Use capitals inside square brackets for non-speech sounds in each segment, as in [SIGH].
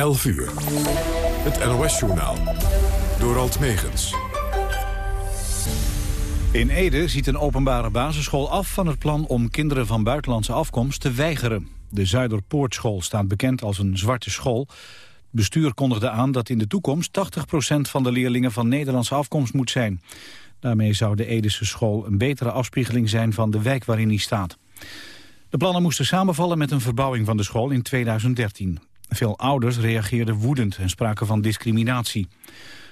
11 uur. Het NOS-journaal. Door Alt Megens. In Ede ziet een openbare basisschool af van het plan om kinderen van buitenlandse afkomst te weigeren. De Zuiderpoortschool staat bekend als een zwarte school. Het bestuur kondigde aan dat in de toekomst 80% van de leerlingen van Nederlandse afkomst moet zijn. Daarmee zou de Edese school een betere afspiegeling zijn van de wijk waarin hij staat. De plannen moesten samenvallen met een verbouwing van de school in 2013. Veel ouders reageerden woedend en spraken van discriminatie.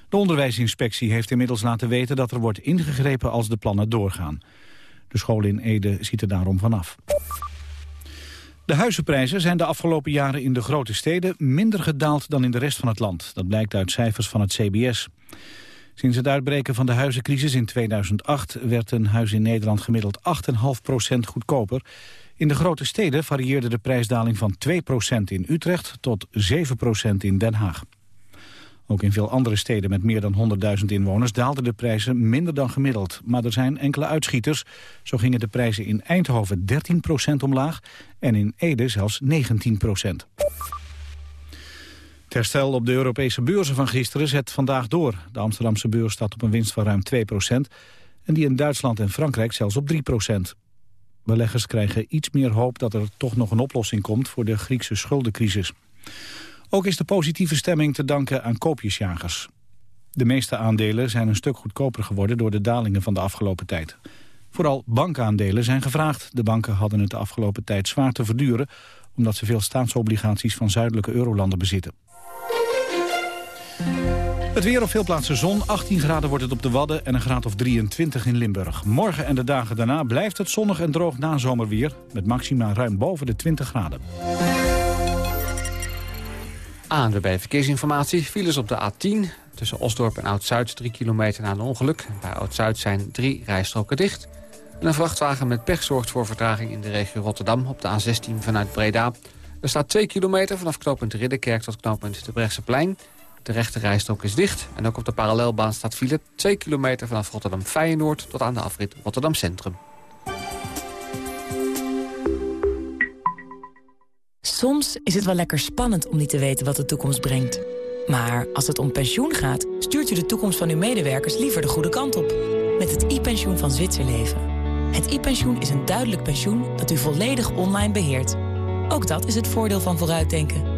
De onderwijsinspectie heeft inmiddels laten weten dat er wordt ingegrepen als de plannen doorgaan. De school in Ede ziet er daarom vanaf. De huizenprijzen zijn de afgelopen jaren in de grote steden minder gedaald dan in de rest van het land. Dat blijkt uit cijfers van het CBS. Sinds het uitbreken van de huizencrisis in 2008 werd een huis in Nederland gemiddeld 8,5% goedkoper. In de grote steden varieerde de prijsdaling van 2% in Utrecht tot 7% in Den Haag. Ook in veel andere steden met meer dan 100.000 inwoners daalden de prijzen minder dan gemiddeld. Maar er zijn enkele uitschieters. Zo gingen de prijzen in Eindhoven 13% omlaag en in Ede zelfs 19% het herstel op de Europese beurzen van gisteren zet vandaag door. De Amsterdamse beurs staat op een winst van ruim 2% en die in Duitsland en Frankrijk zelfs op 3 Beleggers krijgen iets meer hoop dat er toch nog een oplossing komt voor de Griekse schuldencrisis. Ook is de positieve stemming te danken aan koopjesjagers. De meeste aandelen zijn een stuk goedkoper geworden door de dalingen van de afgelopen tijd. Vooral bankaandelen zijn gevraagd. De banken hadden het de afgelopen tijd zwaar te verduren... omdat ze veel staatsobligaties van zuidelijke eurolanden bezitten. Het weer op veel plaatsen zon. 18 graden wordt het op de Wadden en een graad of 23 in Limburg. Morgen en de dagen daarna blijft het zonnig en droog na zomerweer... met maxima ruim boven de 20 graden. Aan de bij verkeersinformatie. Files op de A10 tussen Osdorp en Oud-Zuid 3 kilometer na een ongeluk. Bij Oud-Zuid zijn drie rijstroken dicht. En een vrachtwagen met pech zorgt voor vertraging in de regio Rotterdam... op de A16 vanuit Breda. Er staat 2 kilometer vanaf knooppunt Ridderkerk tot knooppunt de Brechtseplein... De rechte rijstrook is dicht en ook op de parallelbaan staat file 2 kilometer vanaf Rotterdam-Feyenoord tot aan de afrit Rotterdam Centrum. Soms is het wel lekker spannend om niet te weten wat de toekomst brengt. Maar als het om pensioen gaat, stuurt u de toekomst van uw medewerkers liever de goede kant op. Met het e-pensioen van Zwitserleven. Het e-pensioen is een duidelijk pensioen dat u volledig online beheert. Ook dat is het voordeel van vooruitdenken.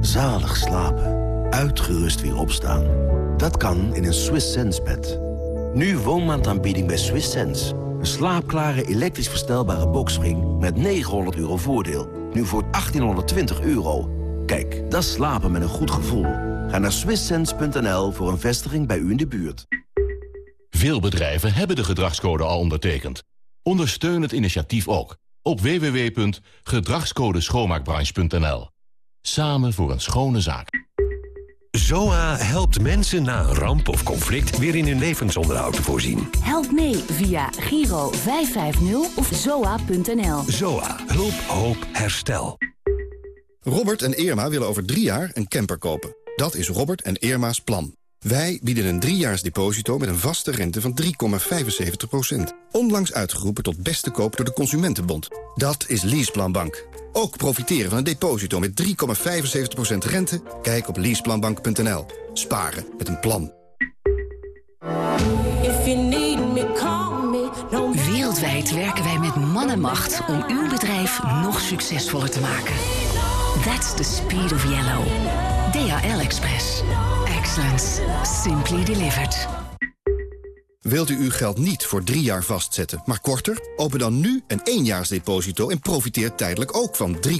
Zalig slapen. Uitgerust weer opstaan. Dat kan in een Swiss Sense bed. Nu woonmaandaanbieding bij Swiss Sense. Een slaapklare elektrisch verstelbare boxspring met 900 euro voordeel. Nu voor 1820 euro. Kijk, dat slapen met een goed gevoel. Ga naar swisssense.nl voor een vestiging bij u in de buurt. Veel bedrijven hebben de gedragscode al ondertekend. Ondersteun het initiatief ook op www.gedragscodeschoonmaakbranche.nl. Samen voor een schone zaak. ZOA helpt mensen na een ramp of conflict weer in hun levensonderhoud te voorzien. Help mee via Giro 550 of zoa.nl. ZOA. Hulp, hoop, herstel. Robert en Irma willen over drie jaar een camper kopen. Dat is Robert en Irma's plan. Wij bieden een driejaars deposito met een vaste rente van 3,75%. Onlangs uitgeroepen tot beste koop door de Consumentenbond. Dat is Leaseplanbank. Ook profiteren van een deposito met 3,75% rente? Kijk op leaseplanbank.nl. Sparen met een plan. Wereldwijd werken wij met man en macht om uw bedrijf nog succesvoller te maken. That's the speed of yellow. DHL Express. Excellence. Simply delivered. Wilt u uw geld niet voor drie jaar vastzetten, maar korter? Open dan nu een éénjaarsdeposito en profiteer tijdelijk ook van 3,75%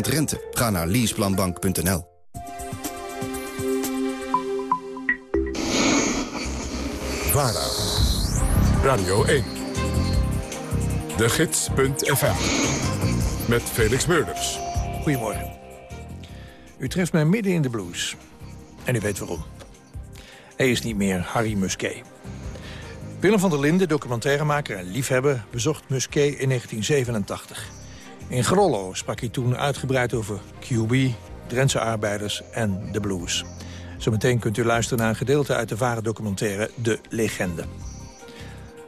rente. Ga naar leaseplanbank.nl. VARA. Radio 1. De Gids.fm. Met Felix Meurders. Goedemorgen. U treft mij midden in de blues. En u weet waarom. Hij is niet meer Harry Musquet. Willem van der Linden, documentairemaker en liefhebber... bezocht Musquet in 1987. In Grollo sprak hij toen uitgebreid over QB, Drentse arbeiders en de blues. Zometeen kunt u luisteren naar een gedeelte uit de ware documentaire De Legende.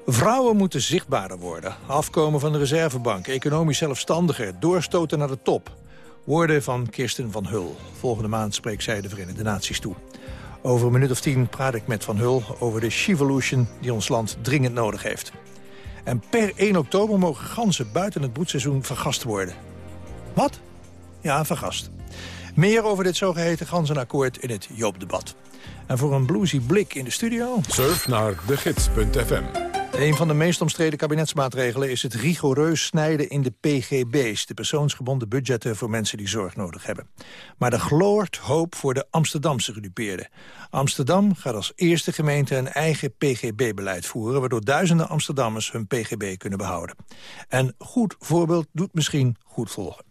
Vrouwen moeten zichtbaarder worden. Afkomen van de reservebank, economisch zelfstandiger, doorstoten naar de top. Woorden van Kirsten van Hul. Volgende maand spreekt zij de Verenigde Naties toe. Over een minuut of tien praat ik met Van Hul over de Shevolution die ons land dringend nodig heeft. En per 1 oktober mogen ganzen buiten het broedseizoen vergast worden. Wat? Ja, vergast. Meer over dit zogeheten ganzenakkoord in het Joop-debat. En voor een bluesy blik in de studio... Surf naar degids.fm. Een van de meest omstreden kabinetsmaatregelen is het rigoureus snijden in de PGB's, de persoonsgebonden budgetten voor mensen die zorg nodig hebben. Maar er gloort hoop voor de Amsterdamse gedupeerden. Amsterdam gaat als eerste gemeente een eigen PGB-beleid voeren, waardoor duizenden Amsterdammers hun PGB kunnen behouden. En goed voorbeeld doet misschien goed volgen.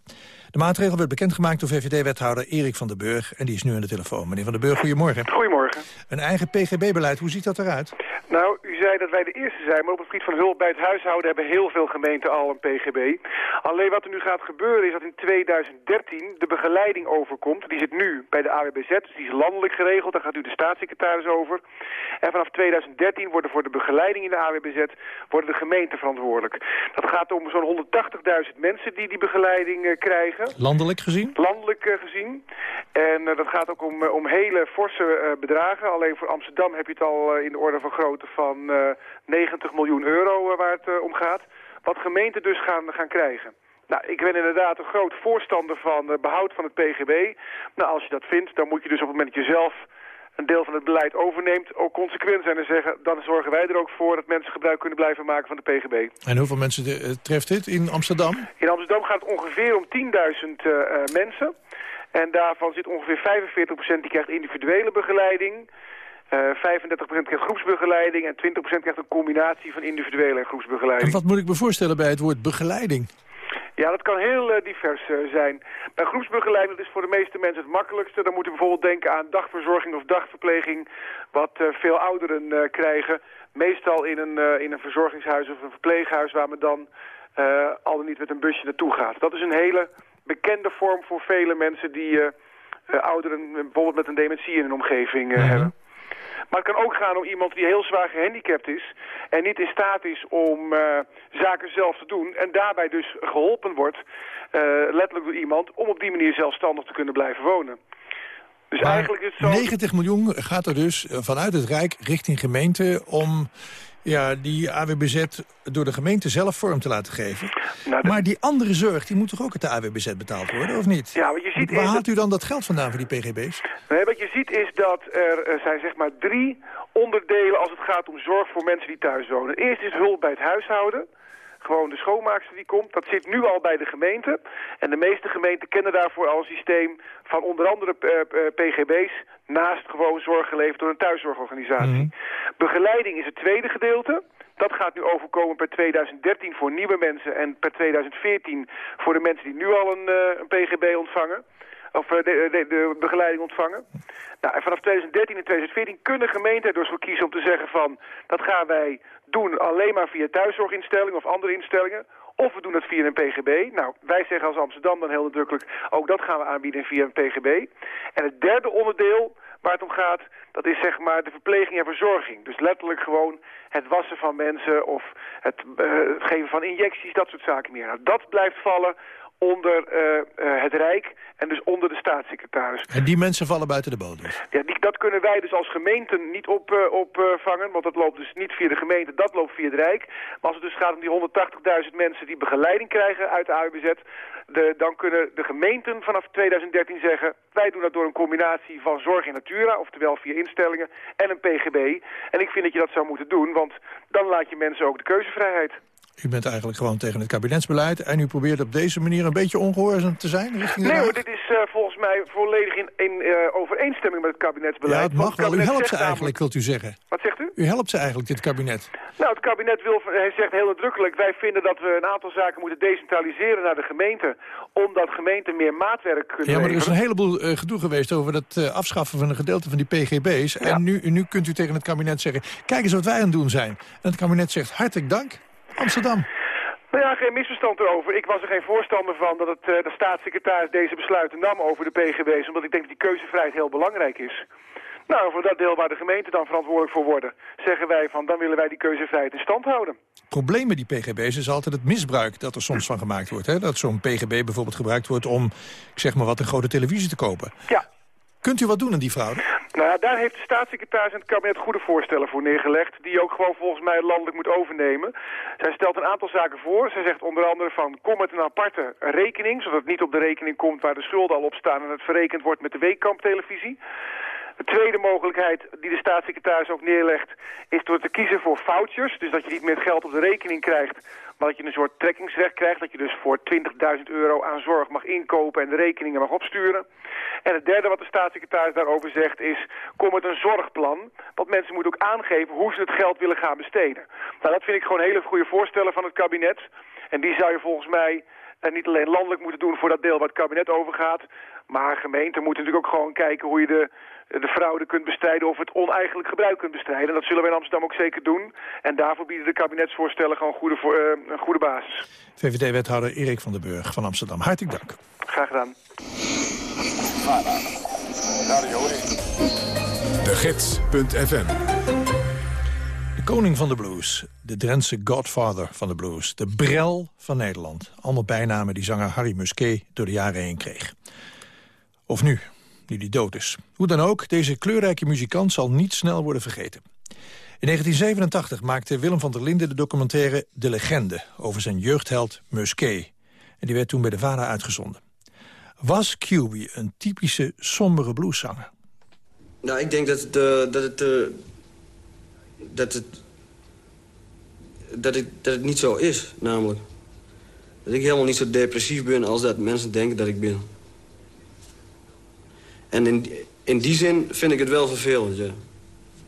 De maatregel werd bekendgemaakt door VVD-wethouder Erik van den Burg. En die is nu aan de telefoon. Meneer van den Burg, goedemorgen. Goedemorgen. Een eigen PGB-beleid, hoe ziet dat eruit? Nou, u zei dat wij de eerste zijn, maar op het gebied van hulp bij het huishouden hebben heel veel gemeenten al een PGB. Alleen wat er nu gaat gebeuren is dat in 2013 de begeleiding overkomt. Die zit nu bij de AWBZ, dus die is landelijk geregeld. Daar gaat u de staatssecretaris over. En vanaf 2013 worden voor de begeleiding in de AWBZ worden de gemeenten verantwoordelijk. Dat gaat om zo'n 180.000 mensen die die begeleiding uh, krijgen. Landelijk gezien? Landelijk uh, gezien. En uh, dat gaat ook om, om hele forse bedragen. Alleen voor Amsterdam heb je het al in de orde van grootte van 90 miljoen euro waar het om gaat. Wat gemeenten dus gaan, gaan krijgen. Nou, ik ben inderdaad een groot voorstander van behoud van het PGB. Nou, als je dat vindt, dan moet je dus op het moment dat je zelf een deel van het beleid overneemt, ook consequent zijn en zeggen... dan zorgen wij er ook voor dat mensen gebruik kunnen blijven maken van de PGB. En hoeveel mensen de, treft dit in Amsterdam? In Amsterdam gaat het ongeveer om 10.000 uh, mensen. En daarvan zit ongeveer 45% die krijgt individuele begeleiding... Uh, 35% krijgt groepsbegeleiding en 20% krijgt een combinatie van individuele en groepsbegeleiding. En wat moet ik me voorstellen bij het woord begeleiding? Ja, dat kan heel uh, divers uh, zijn. Bij groepsbegeleiding dat is voor de meeste mensen het makkelijkste. Dan moet u bijvoorbeeld denken aan dagverzorging of dagverpleging... wat veel ouderen krijgen. Meestal in een, in een verzorgingshuis of een verpleeghuis... waar men dan al dan niet met een busje naartoe gaat. Dat is een hele bekende vorm voor vele mensen... die ouderen bijvoorbeeld met een dementie in hun omgeving -hmm. hebben. Maar het kan ook gaan om iemand die heel zwaar gehandicapt is... en niet in staat is om uh, zaken zelf te doen... en daarbij dus geholpen wordt, uh, letterlijk door iemand... om op die manier zelfstandig te kunnen blijven wonen. Dus maar eigenlijk is het zo... 90 miljoen gaat er dus vanuit het Rijk richting gemeente... om ja, die AWBZ door de gemeente zelf vorm te laten geven. Nou, Maar die andere zorg, die moet toch ook uit de AWBZ betaald worden, of niet? Ja, wat je ziet Waar haalt u dan dat geld vandaan voor die PGB's? Nee, wat je ziet is dat er, er zijn zeg maar drie onderdelen als het gaat om zorg voor mensen die thuis wonen. Eerst is hulp bij het huishouden gewoon de schoonmaakster die komt. Dat zit nu al bij de gemeente. En de meeste gemeenten kennen daarvoor al een systeem van onder andere PGB's... naast gewoon zorg geleverd door een thuiszorgorganisatie. Mm. Begeleiding is het tweede gedeelte. Dat gaat nu overkomen per 2013 voor nieuwe mensen... en per 2014 voor de mensen die nu al een, uh, een PGB ontvangen of de, de, de, begeleiding ontvangen. Nou, en vanaf 2013 en 2014 kunnen gemeenten er dus voor kiezen om te zeggen van... dat gaan wij doen alleen maar via thuiszorginstellingen of andere instellingen... Of we doen het via een PGB. Nou, wij zeggen als Amsterdam dan heel nadrukkelijk... ook dat gaan we aanbieden via een PGB. En het derde onderdeel waar het om gaat... dat is zeg maar de verpleging en verzorging. Dus letterlijk gewoon het wassen van mensen... of het, het geven van injecties, dat soort zaken meer. Nou, dat blijft vallen onder uh, uh, het Rijk en dus onder de staatssecretaris. En die mensen vallen buiten de bodem? Ja, die, dat kunnen wij dus als gemeenten niet op, uh, opvangen, want dat loopt dus niet via de gemeente, dat loopt via het Rijk. Maar als het dus gaat om die 180.000 mensen die begeleiding krijgen uit de AUBZ, de, dan kunnen de gemeenten vanaf 2013 zeggen, wij doen dat door een combinatie van zorg in natura, oftewel via instellingen, en een PGB. En ik vind dat je dat zou moeten doen, want dan laat je mensen ook de keuzevrijheid. U bent eigenlijk gewoon tegen het kabinetsbeleid... en u probeert op deze manier een beetje ongehoorzaam te zijn richting Nee hoor, dit is uh, volgens mij volledig in, in uh, overeenstemming met het kabinetsbeleid. Ja, het mag wel. U helpt ze eigenlijk, wilt u zeggen. Wat zegt u? U helpt ze eigenlijk, dit kabinet. Nou, het kabinet wil, hij zegt heel nadrukkelijk... wij vinden dat we een aantal zaken moeten decentraliseren naar de gemeente... omdat gemeenten meer maatwerk kunnen Ja, maar er is leveren. een heleboel uh, gedoe geweest over het afschaffen van een gedeelte van die PGB's. Ja. En nu, nu kunt u tegen het kabinet zeggen... kijk eens wat wij aan het doen zijn. En het kabinet zegt hartelijk dank, Amsterdam. Nou ja, geen misverstand erover. Ik was er geen voorstander van dat het, uh, de staatssecretaris deze besluiten nam over de PGB's. Omdat ik denk dat die keuzevrijheid heel belangrijk is. Nou, voor dat deel waar de gemeenten dan verantwoordelijk voor worden... zeggen wij van, dan willen wij die keuzevrijheid in stand houden. Het probleem met die PGB's is altijd het misbruik dat er soms van gemaakt wordt. Hè? Dat zo'n PGB bijvoorbeeld gebruikt wordt om, ik zeg maar wat, een grote televisie te kopen. Ja. Kunt u wat doen aan die fraude? Nou ja, daar heeft de staatssecretaris en het kabinet goede voorstellen voor neergelegd... die ook gewoon volgens mij landelijk moet overnemen. Zij stelt een aantal zaken voor. Zij zegt onder andere van kom met een aparte rekening... zodat het niet op de rekening komt waar de schulden al op staan... en het verrekend wordt met de weekkamptelevisie. De tweede mogelijkheid die de staatssecretaris ook neerlegt... is door te kiezen voor vouchers. Dus dat je niet meer geld op de rekening krijgt... maar dat je een soort trekkingsrecht krijgt. Dat je dus voor 20.000 euro aan zorg mag inkopen... en de rekeningen mag opsturen. En het derde wat de staatssecretaris daarover zegt is... kom met een zorgplan. Want mensen moeten ook aangeven hoe ze het geld willen gaan besteden. Nou, dat vind ik gewoon hele goede voorstellen van het kabinet. En die zou je volgens mij... En niet alleen landelijk moeten doen voor dat deel waar het kabinet over gaat. Maar gemeenten moeten natuurlijk ook gewoon kijken hoe je de, de fraude kunt bestrijden of het oneigenlijk gebruik kunt bestrijden. En dat zullen we in Amsterdam ook zeker doen. En daarvoor bieden de kabinetsvoorstellen gewoon goede, voor, uh, een goede basis. VVD-wethouder Erik van den Burg van Amsterdam. Hartelijk dank. Graag gedaan. De Gids.fm koning van de blues, de Drentse godfather van de blues... de brel van Nederland. Allemaal bijnamen die zanger Harry Musquet door de jaren heen kreeg. Of nu, nu die dood is. Hoe dan ook, deze kleurrijke muzikant zal niet snel worden vergeten. In 1987 maakte Willem van der Linden de documentaire De Legende... over zijn jeugdheld Musquet. En die werd toen bij de VARA uitgezonden. Was QB een typische sombere blueszanger? Nou, ik denk dat het... Uh, dat het, uh, dat het dat, ik, dat het niet zo is, namelijk. Dat ik helemaal niet zo depressief ben als dat mensen denken dat ik ben. En in, in die zin vind ik het wel vervelend, ja.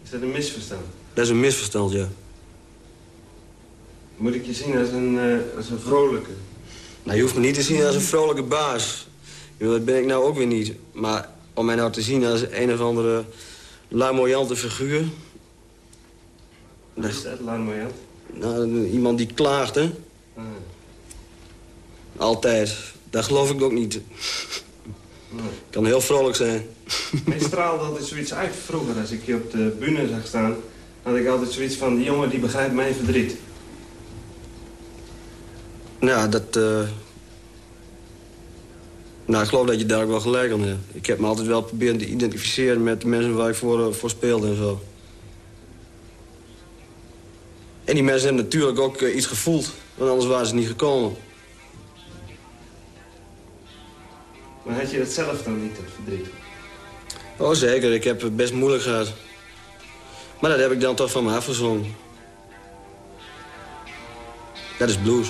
Is dat een misverstand? Dat is een misverstand, ja. Moet ik je zien als een, uh, als een vrolijke? Nou, je hoeft me niet te zien als een vrolijke baas. Dat ben ik nou ook weer niet. Maar om mij nou te zien als een of andere larmoyante figuur... Wat is dat? Nou, iemand die klaagt, hè? Ah. Altijd. Dat geloof ik ook niet. Nee. Kan heel vrolijk zijn. Hij straalde altijd zoiets uit vroeger. Als ik je op de bühne zag staan, had ik altijd zoiets van... die jongen die begrijpt mijn verdriet. Nou, dat... Uh... Nou, ik geloof dat je daar ook wel gelijk aan hebt. Ik heb me altijd wel proberen te identificeren met de mensen waar ik voor, uh, voor speelde en zo. En die mensen hebben natuurlijk ook uh, iets gevoeld, want anders waren ze niet gekomen. Maar had je dat zelf dan niet, het verdriet? Oh, zeker. Ik heb het best moeilijk gehad. Maar dat heb ik dan toch van me afgezongen. Dat is blues.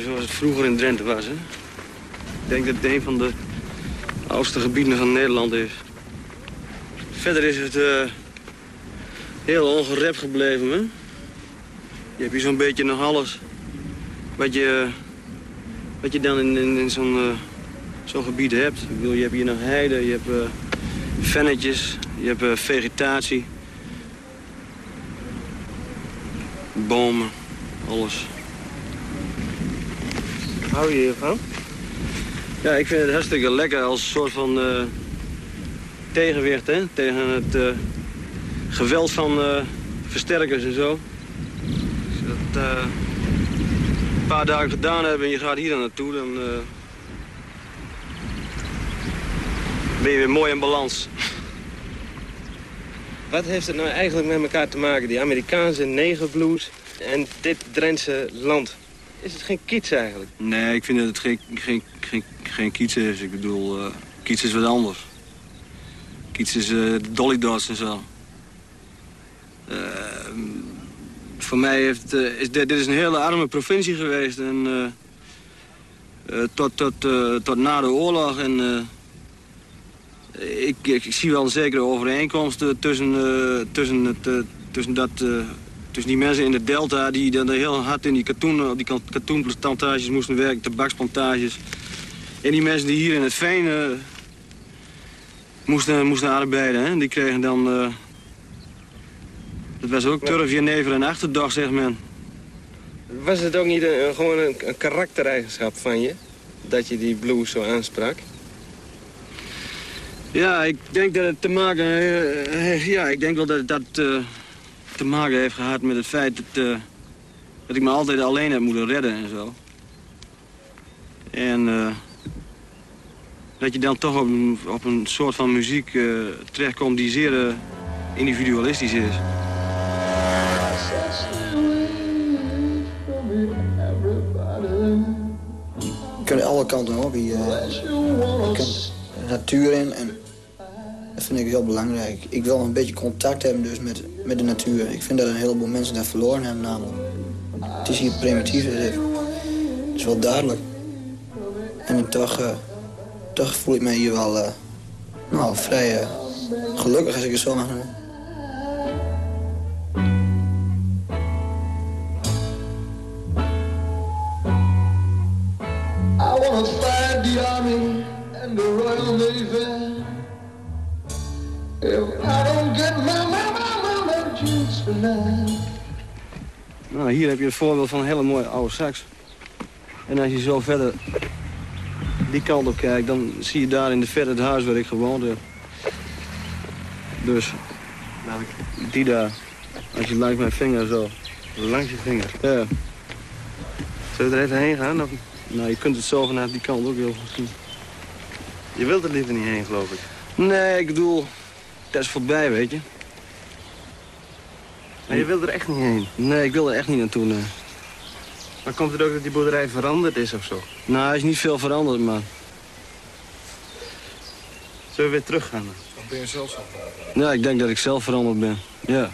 Zoals het vroeger in Drenthe was, hè? Ik denk dat het een van de oudste gebieden van Nederland is. Verder is het uh, heel ongerept gebleven, hè? Je hebt hier zo'n beetje nog alles wat je, wat je dan in, in, zo'n uh, zo'n gebied hebt. Ik je hebt hier nog heide, je hebt uh, vennetjes, je hebt vegetatie. Bomen, alles. Hou je hiervan? Ja, ik vind het hartstikke lekker als soort van uh, tegenwicht hè? tegen het uh, geweld van uh, versterkers en zo. Als je dat een paar dagen gedaan hebt en je gaat hier dan naartoe, dan ben je weer mooi in balans. [LAUGHS] Wat heeft het nou eigenlijk met elkaar te maken, die Amerikaanse negerblues en dit Drentse land? Is het geen kiets eigenlijk? Nee, ik vind dat het geen, geen, geen, geen kiets is. Ik bedoel, uh, kiets is wat anders. Kiets is uh, Dolly Dots en zo. Uh, voor mij heeft, uh, is dit, dit is een hele arme provincie geweest. En, tot, tot, tot na de oorlog. En, ik, ik, ik, zie wel een zekere overeenkomst tussen, tussen, het, tussen dat tussen die mensen in de delta die dan heel hard in die, katoen, op die katoenplantages moesten werken, tabaksplantages. En die mensen die hier in het veen uh, moesten, moesten arbeiden, hè, die kregen dan... Uh, dat was ook turf, jenever en achterdag, zegt men. Was het ook niet een, gewoon een, een karaktereigenschap van je? Dat je die blues zo aansprak? Ja, ik denk dat het te maken... Uh, ja, ik denk wel dat dat te maken heeft gehad met het feit dat, uh, dat ik me altijd alleen heb moeten redden en zo. En uh, dat je dan toch op een, soort van muziek uh, terechtkomt die zeer individualistisch is. Je alle kanten op. Je, je kunt natuur in en dat vind ik heel belangrijk. Ik wil een beetje contact hebben dus met, met de natuur. Ik vind dat een heleboel mensen dat verloren hebben namelijk. Het is hier primitief, het is wel duidelijk. En toch, uh, toch voel ik me hier wel uh, nou, vrij uh, gelukkig, als ik het zo mag noemen. I wanna fight the army and the Royal Navy If I don't get my, Nou, hier heb je het voorbeeld van een hele mooie oude sax. En als je zo verder die kant op kijkt, dan zie je daar in de verte het huis waar ik gewoond heb. Dus, die daar. Als je langs mijn vinger zo. Langs je vinger? Ja. Zullen we er even heen gaan? Of? Nou, je kunt het zo vanuit die kant ook heel goed zien. Je wilt er liever niet heen, geloof ik. Nee, ik bedoel, dat is voorbij, weet je. Maar je wil er echt niet heen? Nee, ik wil er echt niet naartoe, nee. Maar komt het ook dat die boerderij veranderd is of zo? Nou, hij is niet veel veranderd, maar... Zullen we weer teruggaan? Of ben je zelf zo Ja, ik denk dat ik zelf veranderd ben, ja.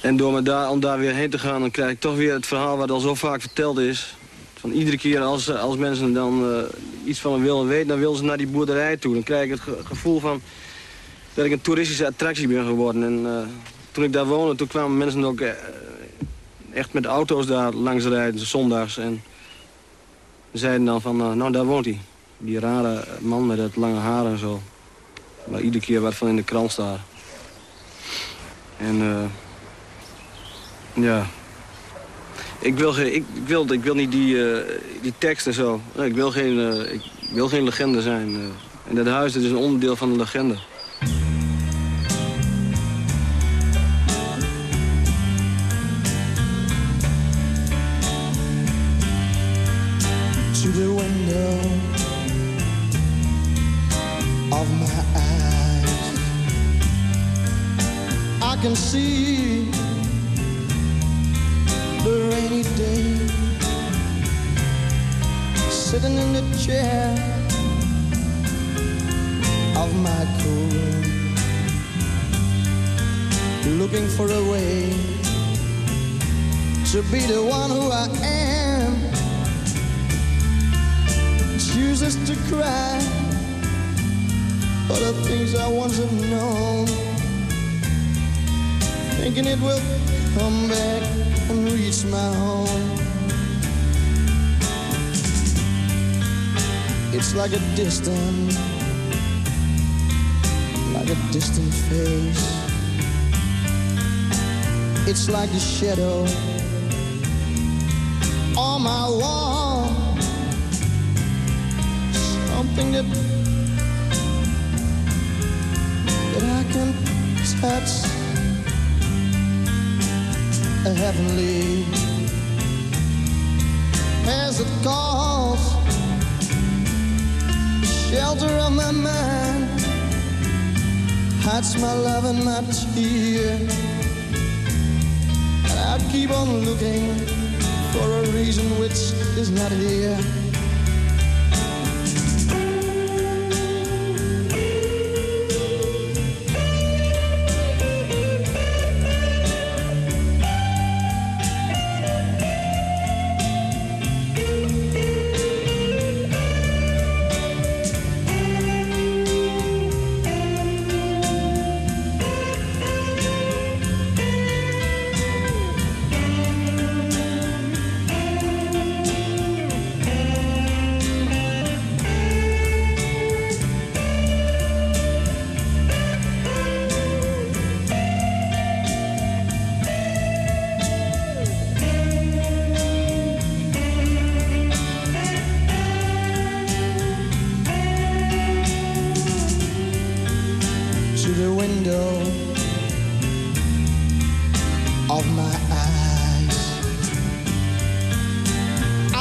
En door me daar, om daar weer heen te gaan, dan krijg ik toch weer het verhaal wat al zo vaak verteld is. Van iedere keer als, als mensen dan uh, iets van me willen weten, dan willen ze naar die boerderij toe. Dan krijg ik het ge gevoel van dat ik een toeristische attractie ben geworden. En uh, toen ik daar woonde, toen kwamen mensen ook echt met auto's daar langs rijden, zondags. En zeiden dan van, nou daar woont hij. Die rare man met het lange haar en zo. Waar iedere keer wat van in de krant staat. En ja, ik wil, geen, ik, wil, ik wil niet die, uh, die tekst en zo. ik, wil geen, uh, ik wil geen legende zijn. Uh. En dat huis dat is een onderdeel van de legende. Things I've known, thinking it will come back and reach my home. It's like a distant, like a distant face. It's like a shadow on my wall. Something that I can touch heavenly as it calls shelter of my mind hides my love and my tear and I I keep on looking for a reason which is not here.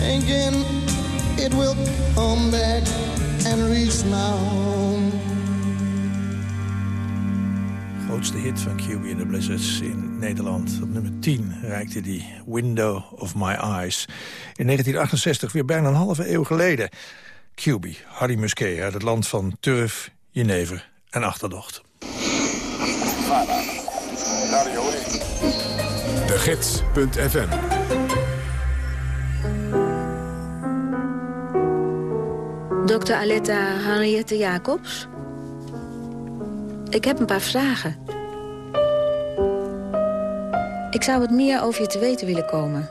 Thinking it will come back and reach my home. Grootste hit van QB and the Blizzards in Nederland. Op nummer 10 reikte die Window of My Eyes. In 1968, weer bijna een halve eeuw geleden. QB, Harry Musquet uit het land van turf, jenever en achterdocht. De Gids.fm Dr. Aletta Henriette Jacobs. Ik heb een paar vragen. Ik zou wat meer over je te weten willen komen.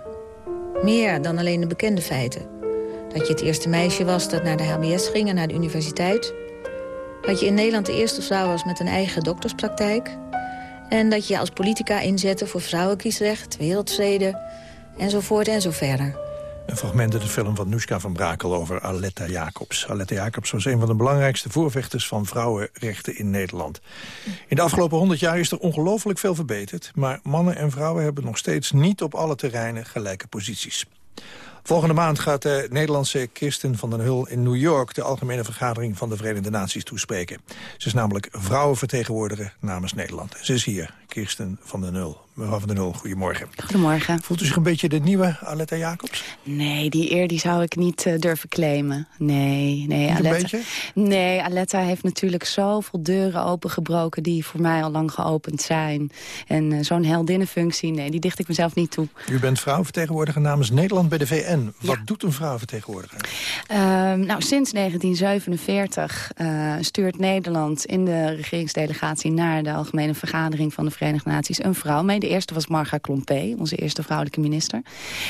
Meer dan alleen de bekende feiten. Dat je het eerste meisje was dat naar de HBS ging en naar de universiteit. Dat je in Nederland de eerste vrouw was met een eigen dokterspraktijk. En dat je je als politica inzette voor vrouwenkiesrecht, wereldvrede... enzovoort en zo verder. Een fragment uit de film van Nuska van Brakel over Aletta Jacobs. Aletta Jacobs was een van de belangrijkste voorvechters van vrouwenrechten in Nederland. In de afgelopen honderd jaar is er ongelooflijk veel verbeterd... maar mannen en vrouwen hebben nog steeds niet op alle terreinen gelijke posities. Volgende maand gaat de Nederlandse Kirsten van den Hul in New York... de Algemene Vergadering van de Verenigde Naties toespreken. Ze is namelijk vrouwenvertegenwoordiger namens Nederland. Ze is hier, Kirsten van den Hul. Mevrouw van den Hul, goedemorgen. Goedemorgen. Voelt u zich een beetje de nieuwe Aletta Jacobs? Nee, die eer die zou ik niet uh, durven claimen. Nee, nee. Niet Aletta, een beetje? Nee, Aletta heeft natuurlijk zoveel deuren opengebroken... die voor mij al lang geopend zijn. En uh, zo'n heldinnenfunctie, nee, die dicht ik mezelf niet toe. U bent vrouwenvertegenwoordiger namens Nederland bij de VN. Wat ja. doet een vrouwenvertegenwoordiger? Uh, nou, sinds 1947 uh, stuurt Nederland in de regeringsdelegatie... naar de Algemene Vergadering van de Verenigde Naties een vrouw mee. De eerste was Marga Klompé, onze eerste vrouwelijke minister.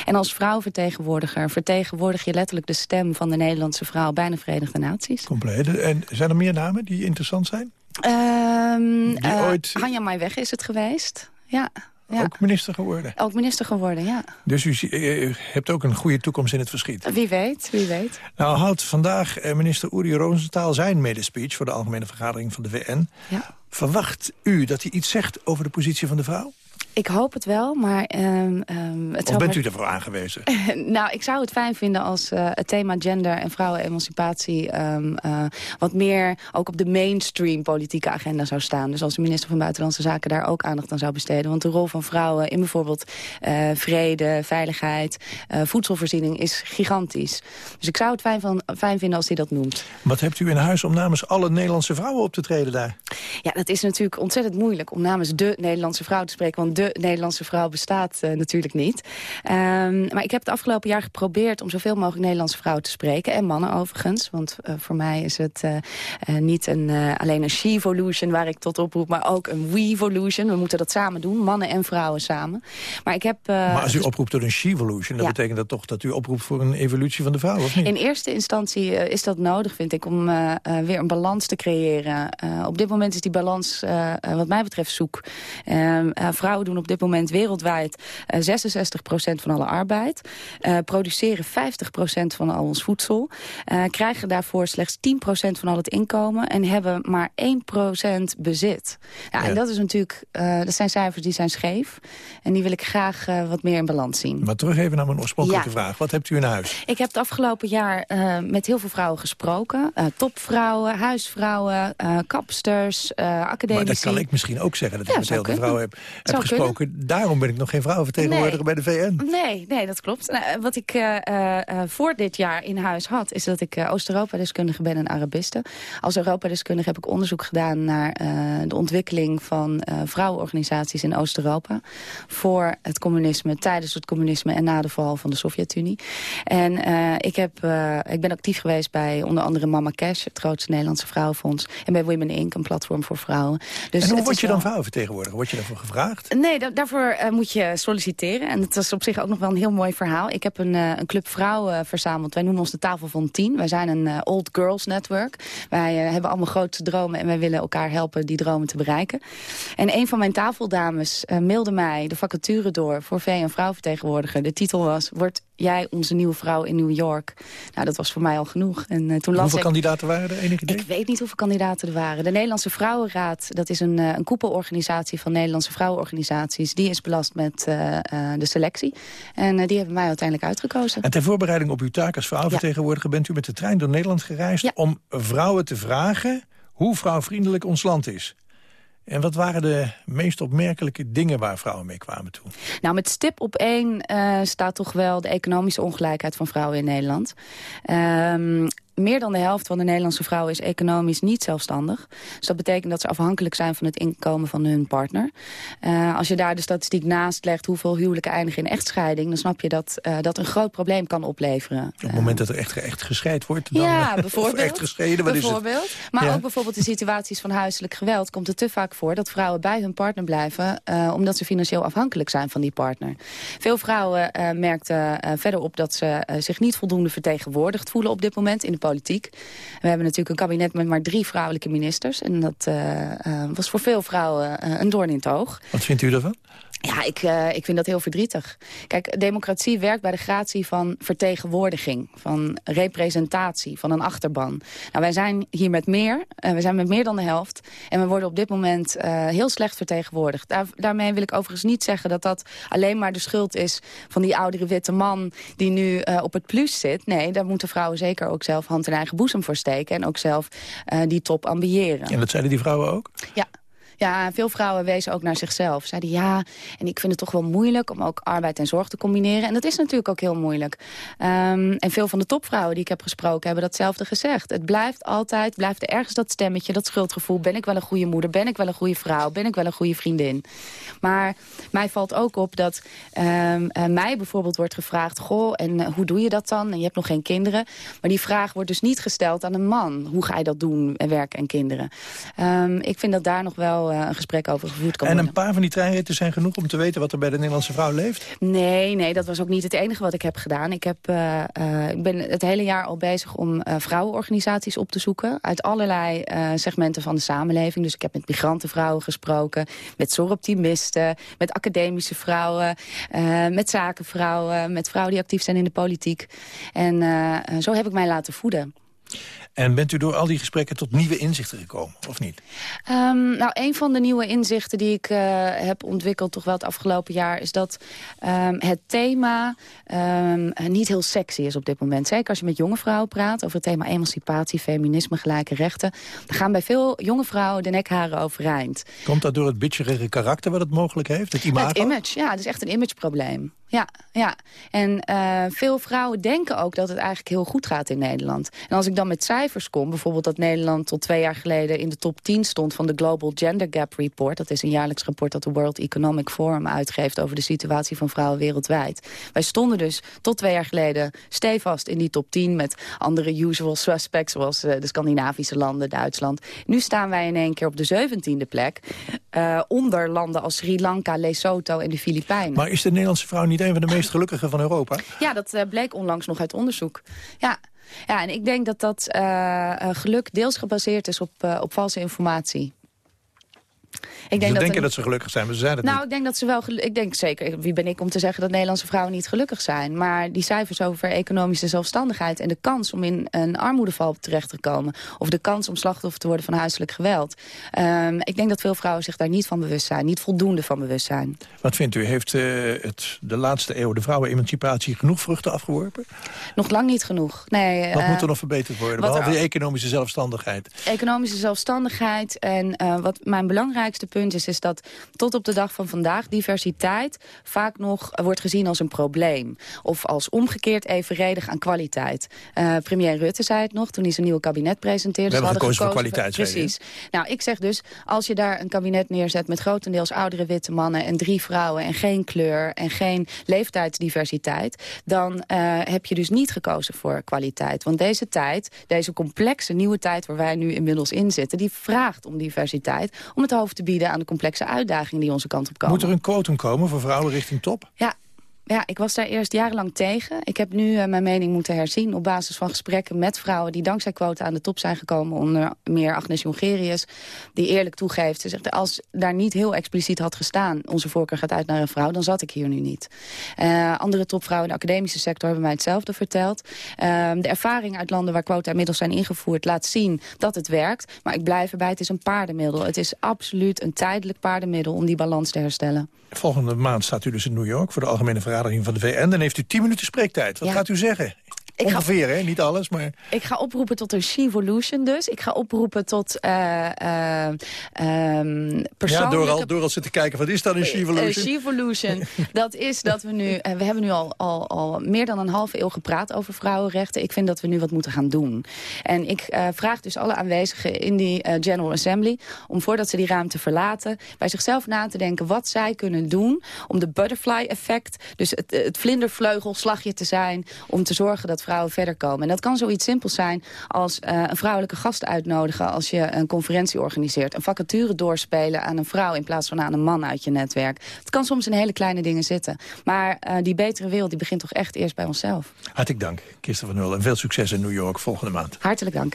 En als vrouwvertegenwoordiger vertegenwoordig je letterlijk de stem... van de Nederlandse vrouw bij de Verenigde Naties. Compleet. En zijn er meer namen die interessant zijn? Um, die uh, ooit... Hanja is het geweest, ja. Ja. Ook minister geworden? Ook minister geworden, ja. Dus u, u, hebt ook een goede toekomst in het verschiet? Wie weet, wie weet. Nou houdt vandaag minister Uri Rosenthal zijn medespeech... voor de Algemene Vergadering van de VN. Ja. Verwacht u dat hij iets zegt over de positie van de vrouw? Ik hoop het wel, maar... Um, um, het of bent u ervoor aangewezen? [LAUGHS] nou, ik zou het fijn vinden als uh, het thema gender en vrouwenemancipatie... Um, uh, wat meer ook op de mainstream politieke agenda zou staan. Dus als de minister van Buitenlandse Zaken daar ook aandacht aan zou besteden. Want de rol van vrouwen in bijvoorbeeld uh, vrede, veiligheid, voedselvoorziening is gigantisch. Dus ik zou het fijn, van, fijn vinden als hij dat noemt. Wat hebt u in huis om namens alle Nederlandse vrouwen op te treden daar? Ja, dat is natuurlijk ontzettend moeilijk om namens de Nederlandse vrouw te spreken. Want de Nederlandse vrouw bestaat uh, natuurlijk niet. Um, maar ik heb het afgelopen jaar geprobeerd om zoveel mogelijk Nederlandse vrouwen te spreken. En mannen overigens. Want uh, voor mij is het uh, niet een, alleen een she-volution waar ik tot oproep. Maar ook een we-volution. We moeten dat samen doen. Mannen en vrouwen samen. Maar, ik heb, maar als u oproept tot een she-volution. Dan ja. betekent dat toch dat u oproept voor een evolutie van de vrouw, of niet? In eerste instantie is dat nodig, vind ik. Om weer een balans te creëren. op dit moment is die balans wat mij betreft zoek. Ehm, vrouwen doen op dit moment wereldwijd uh, 66% van alle arbeid. Uh, produceren 50% van al ons voedsel. Uh, krijgen daarvoor slechts 10% van al het inkomen. En hebben maar 1% bezit. Ja, En dat, is natuurlijk, dat zijn cijfers die zijn scheef. En die wil ik graag wat meer in balans zien. Maar terug even naar mijn oorspronkelijke vraag. Wat hebt u in huis? Ik heb het afgelopen jaar met heel veel vrouwen gesproken. topvrouwen, huisvrouwen, kapsters, academici. Maar dat kan ik misschien ook zeggen, dat ik met heel veel vrouwen heb, heb gesproken. Daarom ben ik nog geen vrouwenvertegenwoordiger nee. bij de VN. Nee, nee dat klopt. Nou, wat ik uh, uh, voor dit jaar in huis had... is dat ik Oost-Europa-deskundige ben en Arabiste. Als Europa-deskundige heb ik onderzoek gedaan... naar de ontwikkeling van vrouwenorganisaties in Oost-Europa... voor het communisme, tijdens het communisme... en na de val van de Sovjet-Unie. En ik, heb, ik ben actief geweest bij onder andere Mama Cash... het grootste Nederlandse vrouwenfonds... en bij Women Inc., een platform voor vrouwen. Dus en hoe word je dan vrouwenvertegenwoordiger? Word je daarvoor gevraagd? Nee, da daarvoor moet je solliciteren. En het was op zich ook nog wel een heel mooi verhaal. Ik heb een, uh, een club vrouwen verzameld. Wij noemen ons de Tafel van Tien. Wij zijn een Old Girls Network. Wij hebben allemaal grote dromen en wij willen elkaar helpen die dromen te bereiken. En een van mijn tafeldames mailde mij de vacature door voor VN vrouwvertegenwoordiger. De titel was, wordt jij onze nieuwe vrouw in New York? Nou, dat was voor mij al genoeg. En, toen las hoeveel ik, kandidaten waren er? Enige idee? Ik weet niet hoeveel kandidaten er waren. De Nederlandse Vrouwenraad, dat is een, een koepelorganisatie van Nederlandse vrouwenorganisaties. Die is belast met de selectie. En die hebben mij uiteindelijk uitgekozen. En ter voorbereiding op uw taak als vrouwenvertegenwoordiger... bent u met de trein door Nederland gereisd ja. om vrouwen te vragen... hoe vrouwvriendelijk ons land is. En wat waren de meest opmerkelijke dingen waar vrouwen mee kwamen toe? Nou, met stip op één uh, staat toch wel de economische ongelijkheid van vrouwen in Nederland. Um, meer dan de helft van de Nederlandse vrouwen is economisch niet zelfstandig. Dus dat betekent dat ze afhankelijk zijn van het inkomen van hun partner. Uh, als je daar de statistiek naast legt hoeveel huwelijken eindigen in echtscheiding... dan snap je dat uh, dat een groot probleem kan opleveren. Op het moment dat er echt, echt gescheid wordt? Dan, ja, [LAUGHS] bijvoorbeeld. echt gescheiden, wat bijvoorbeeld. Is het? Maar ja. ook bijvoorbeeld in situaties van huiselijk geweld... komt het te vaak voor dat vrouwen bij hun partner blijven... Uh, omdat ze financieel afhankelijk zijn van die partner. Veel vrouwen merkten verder op dat ze zich niet voldoende vertegenwoordigd voelen... op dit moment in de politiek. We hebben natuurlijk een kabinet met maar drie vrouwelijke ministers. En dat uh, uh, was voor veel vrouwen uh, een doorn in het oog. Wat vindt u daarvan? Ja, ik, uh, ik vind dat heel verdrietig. Kijk, democratie werkt bij de gratie van vertegenwoordiging, van representatie, van een achterban. Nou, wij zijn hier met meer, uh, we zijn met meer dan de helft. En we worden op dit moment uh, heel slecht vertegenwoordigd. Daar, daarmee wil ik overigens niet zeggen dat dat alleen maar de schuld is van die oudere witte man die nu op het plus zit. Nee, daar moeten vrouwen zeker ook zelf hand in eigen boezem voor steken en ook zelf die top ambiëren. En dat zeiden die vrouwen ook? Ja. Ja, veel vrouwen wezen ook naar zichzelf. Zeiden ja, en ik vind het toch wel moeilijk om ook arbeid en zorg te combineren. En dat is natuurlijk ook heel moeilijk. Um, en veel van de topvrouwen die ik heb gesproken hebben datzelfde gezegd. Het blijft altijd, blijft er ergens dat stemmetje, dat schuldgevoel. Ben ik wel een goede moeder? Ben ik wel een goede vrouw? Ben ik wel een goede vriendin? Maar mij valt ook op dat um, uh, mij bijvoorbeeld wordt gevraagd... goh, en uh, hoe doe je dat dan? En je hebt nog geen kinderen. Maar die vraag wordt dus niet gesteld aan een man. Hoe ga je dat doen, werk en kinderen? Um, ik vind dat daar nog wel uh, een gesprek over gevoerd kan en worden. een paar van die treinritten zijn genoeg om te weten wat er bij de Nederlandse vrouw leeft? Nee, nee, dat was ook niet het enige wat ik heb gedaan. Ik, heb, uh, uh, ik ben het hele jaar al bezig om uh, vrouwenorganisaties op te zoeken. Uit allerlei segmenten van de samenleving. Dus ik heb met migrantenvrouwen gesproken. Met zorgoptimisten. Met academische vrouwen. met zakenvrouwen. Met vrouwen die actief zijn in de politiek. En zo heb ik mij laten voeden. En bent u door al die gesprekken tot nieuwe inzichten gekomen, of niet? Um, nou, een van de nieuwe inzichten die ik uh, heb ontwikkeld... toch wel het afgelopen jaar... is dat um, het thema um, niet heel sexy is op dit moment. Zeker als je met jonge vrouwen praat over het thema emancipatie... feminisme, gelijke rechten... dan gaan bij veel jonge vrouwen de nekharen overeind. Komt dat door het bitcherige karakter wat het mogelijk heeft? Het imago? Het image, ja. Het is echt een imageprobleem. Ja, ja. En uh, veel vrouwen denken ook dat het eigenlijk heel goed gaat in Nederland. En als ik dan met cijfers kom, bijvoorbeeld dat Nederland tot twee jaar geleden in de top 10 stond van de Global Gender Gap Report. Dat is een jaarlijks rapport dat de World Economic Forum uitgeeft over de situatie van vrouwen wereldwijd. Wij stonden dus tot twee jaar geleden stevast in die top 10 met andere usual suspects zoals uh, de Scandinavische landen, Duitsland. Nu staan wij in één keer op de 17e plek uh, onder landen als Sri Lanka, Lesotho en de Filipijnen. Maar is de Nederlandse vrouw niet een van de meest gelukkige van Europa? Ja, dat uh, bleek onlangs nog uit onderzoek. Ja, ja en ik denk dat dat uh, geluk deels gebaseerd is op, uh, op valse informatie. Ze dat denken een- dat ze gelukkig zijn, maar ze zijn het Nou, niet. ik denk dat ze wel. Ik denk zeker. Wie ben ik om te zeggen dat Nederlandse vrouwen niet gelukkig zijn? Maar die cijfers over economische zelfstandigheid en de kans om in een armoedeval terecht te komen, of de kans om slachtoffer te worden van huiselijk geweld. ehm, ik denk dat veel vrouwen zich daar niet van bewust zijn, niet voldoende van bewust zijn. Wat vindt u? Heeft eh, het de laatste eeuw de vrouwenemancipatie genoeg vruchten afgeworpen? Nog lang niet genoeg. Nee, Wat eh, moet er nog verbeterd worden? wat Behalve die economische zelfstandigheid. Economische zelfstandigheid. En eh, wat mijn belangrijkste punt is, is dat tot op de dag van vandaag diversiteit vaak nog eh, wordt gezien als een probleem. Of als omgekeerd evenredig aan kwaliteit. Eh, premier Rutte zei het nog toen hij zijn nieuwe kabinet presenteerde. We hebben gekozen voor kwaliteit, Precies. Nou, ik zeg dus, als je daar een kabinet neerzet met grotendeels oudere witte mannen en drie vrouwen en geen kleur en geen leeftijdsdiversiteit, dan eh, heb je dus niet gekozen voor kwaliteit. Want deze tijd, deze complexe nieuwe tijd waar wij nu inmiddels in zitten, die vraagt om diversiteit, om het hoofd te bieden aan de complexe uitdagingen die onze kant op komen. Moet er een quotum komen voor vrouwen richting top? Ja. Ja, ik was daar eerst jarenlang tegen. Ik heb nu eh, mijn mening moeten herzien op basis van gesprekken met vrouwen... die dankzij quota aan de top zijn gekomen. Onder meer Agnes Jongerius, die eerlijk toegeeft. Ze zegt, als daar niet heel expliciet had gestaan... onze voorkeur gaat uit naar een vrouw, dan zat ik hier nu niet. Eh, andere topvrouwen in de academische sector hebben mij hetzelfde verteld. Eh, de ervaring uit landen waar quota inmiddels zijn ingevoerd... laat zien dat het werkt. Maar ik blijf erbij, het is een paardenmiddel. Het is absoluut een tijdelijk paardenmiddel om die balans te herstellen. Volgende maand staat u dus in New York voor de Algemene Vergadering van de VN. Dan heeft u 10 minuten spreektijd. Wat Ja. gaat u zeggen? Ongeveer, hè? Niet alles, maar... Ik ga oproepen tot een She-Evolution dus. Ik ga oproepen tot eh eh ehm Ja, door al, door al zitten kijken, wat is dan een Eh, She-Evolution? She-Evolution, [LAUGHS] dat is dat we nu... eh, we hebben nu al, al, al meer dan een halve eeuw gepraat over vrouwenrechten. Ik vind dat we nu wat moeten gaan doen. En ik eh, vraag dus alle aanwezigen in die eh, General Assembly... om voordat ze die ruimte verlaten... bij zichzelf na te denken wat zij kunnen doen... om de butterfly effect, dus het, het vlindervleugelslagje te zijn... om te zorgen dat vrouwen verder komen. En dat kan zoiets simpels zijn als eh, een vrouwelijke gast uitnodigen... als je een conferentie organiseert. Een vacature doorspelen aan een vrouw in plaats van aan een man uit je netwerk. Het kan soms in hele kleine dingen zitten. Maar eh, die betere wereld die begint toch echt eerst bij onszelf. Hartelijk dank, Kirsten van Nul. En veel succes in New York volgende maand. Hartelijk dank.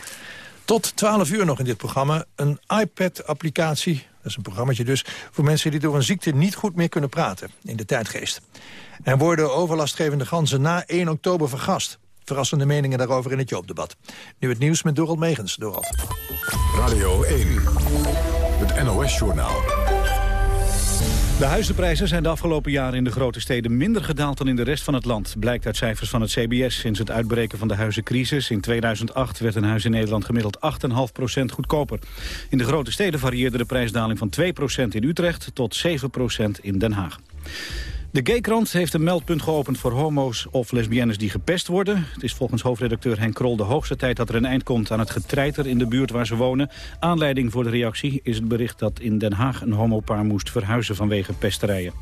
Tot 12 uur nog in dit programma. Een iPad-applicatie, dat is een programmaatje dus... voor mensen die door een ziekte niet goed meer kunnen praten in de tijdgeest. En worden overlastgevende ganzen na 1 oktober vergast. Verrassende meningen daarover in het Joopdebat. Nu het nieuws met Dorald Megens. Dorald. Radio 1, het NOS-journaal. De huizenprijzen zijn de afgelopen jaren in de grote steden minder gedaald dan in de rest van het land. Blijkt uit cijfers van het CBS. Sinds het uitbreken van de huizencrisis in 2008 werd een huis in Nederland gemiddeld 8,5% goedkoper. In de grote steden varieerde de prijsdaling van 2% in Utrecht tot 7% in Den Haag. De Gaykrant heeft een meldpunt geopend voor homo's of lesbiennes die gepest worden. Het is volgens hoofdredacteur Henk Krol de hoogste tijd dat er een eind komt aan het getreiter in de buurt waar ze wonen. Aanleiding voor de reactie is het bericht dat in Den Haag een homopaar moest verhuizen vanwege pesterijen.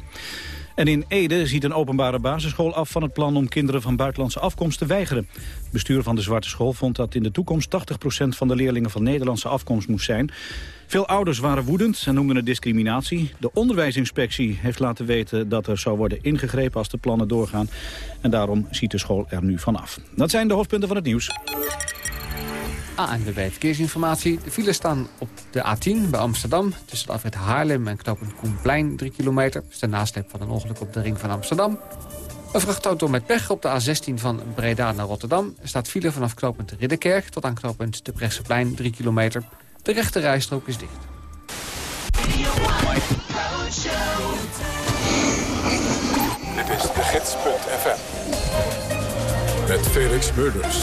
En in Ede ziet een openbare basisschool af van het plan om kinderen van buitenlandse afkomst te weigeren. Het bestuur van de Zwarte School vond dat in de toekomst 80% van de leerlingen van Nederlandse afkomst moest zijn. Veel ouders waren woedend en noemden het discriminatie. De onderwijsinspectie heeft laten weten dat er zou worden ingegrepen als de plannen doorgaan. En daarom ziet de school er nu vanaf. Dat zijn de hoofdpunten van het nieuws. ANWB Verkeersinformatie. De files staan op de A10 bij Amsterdam. Tussen de afrit Haarlem en knooppunt Koenplein 3 kilometer. Dat is de nasleep van een ongeluk op de ring van Amsterdam. Een vrachtauto met pech op de A16 van Breda naar Rotterdam. Er staat file vanaf knooppunt Ridderkerk tot aan knooppunt de Brechtseplein 3 kilometer. De rechte rijstrook is dicht. Dit is de gids.fm. Met Felix Murders.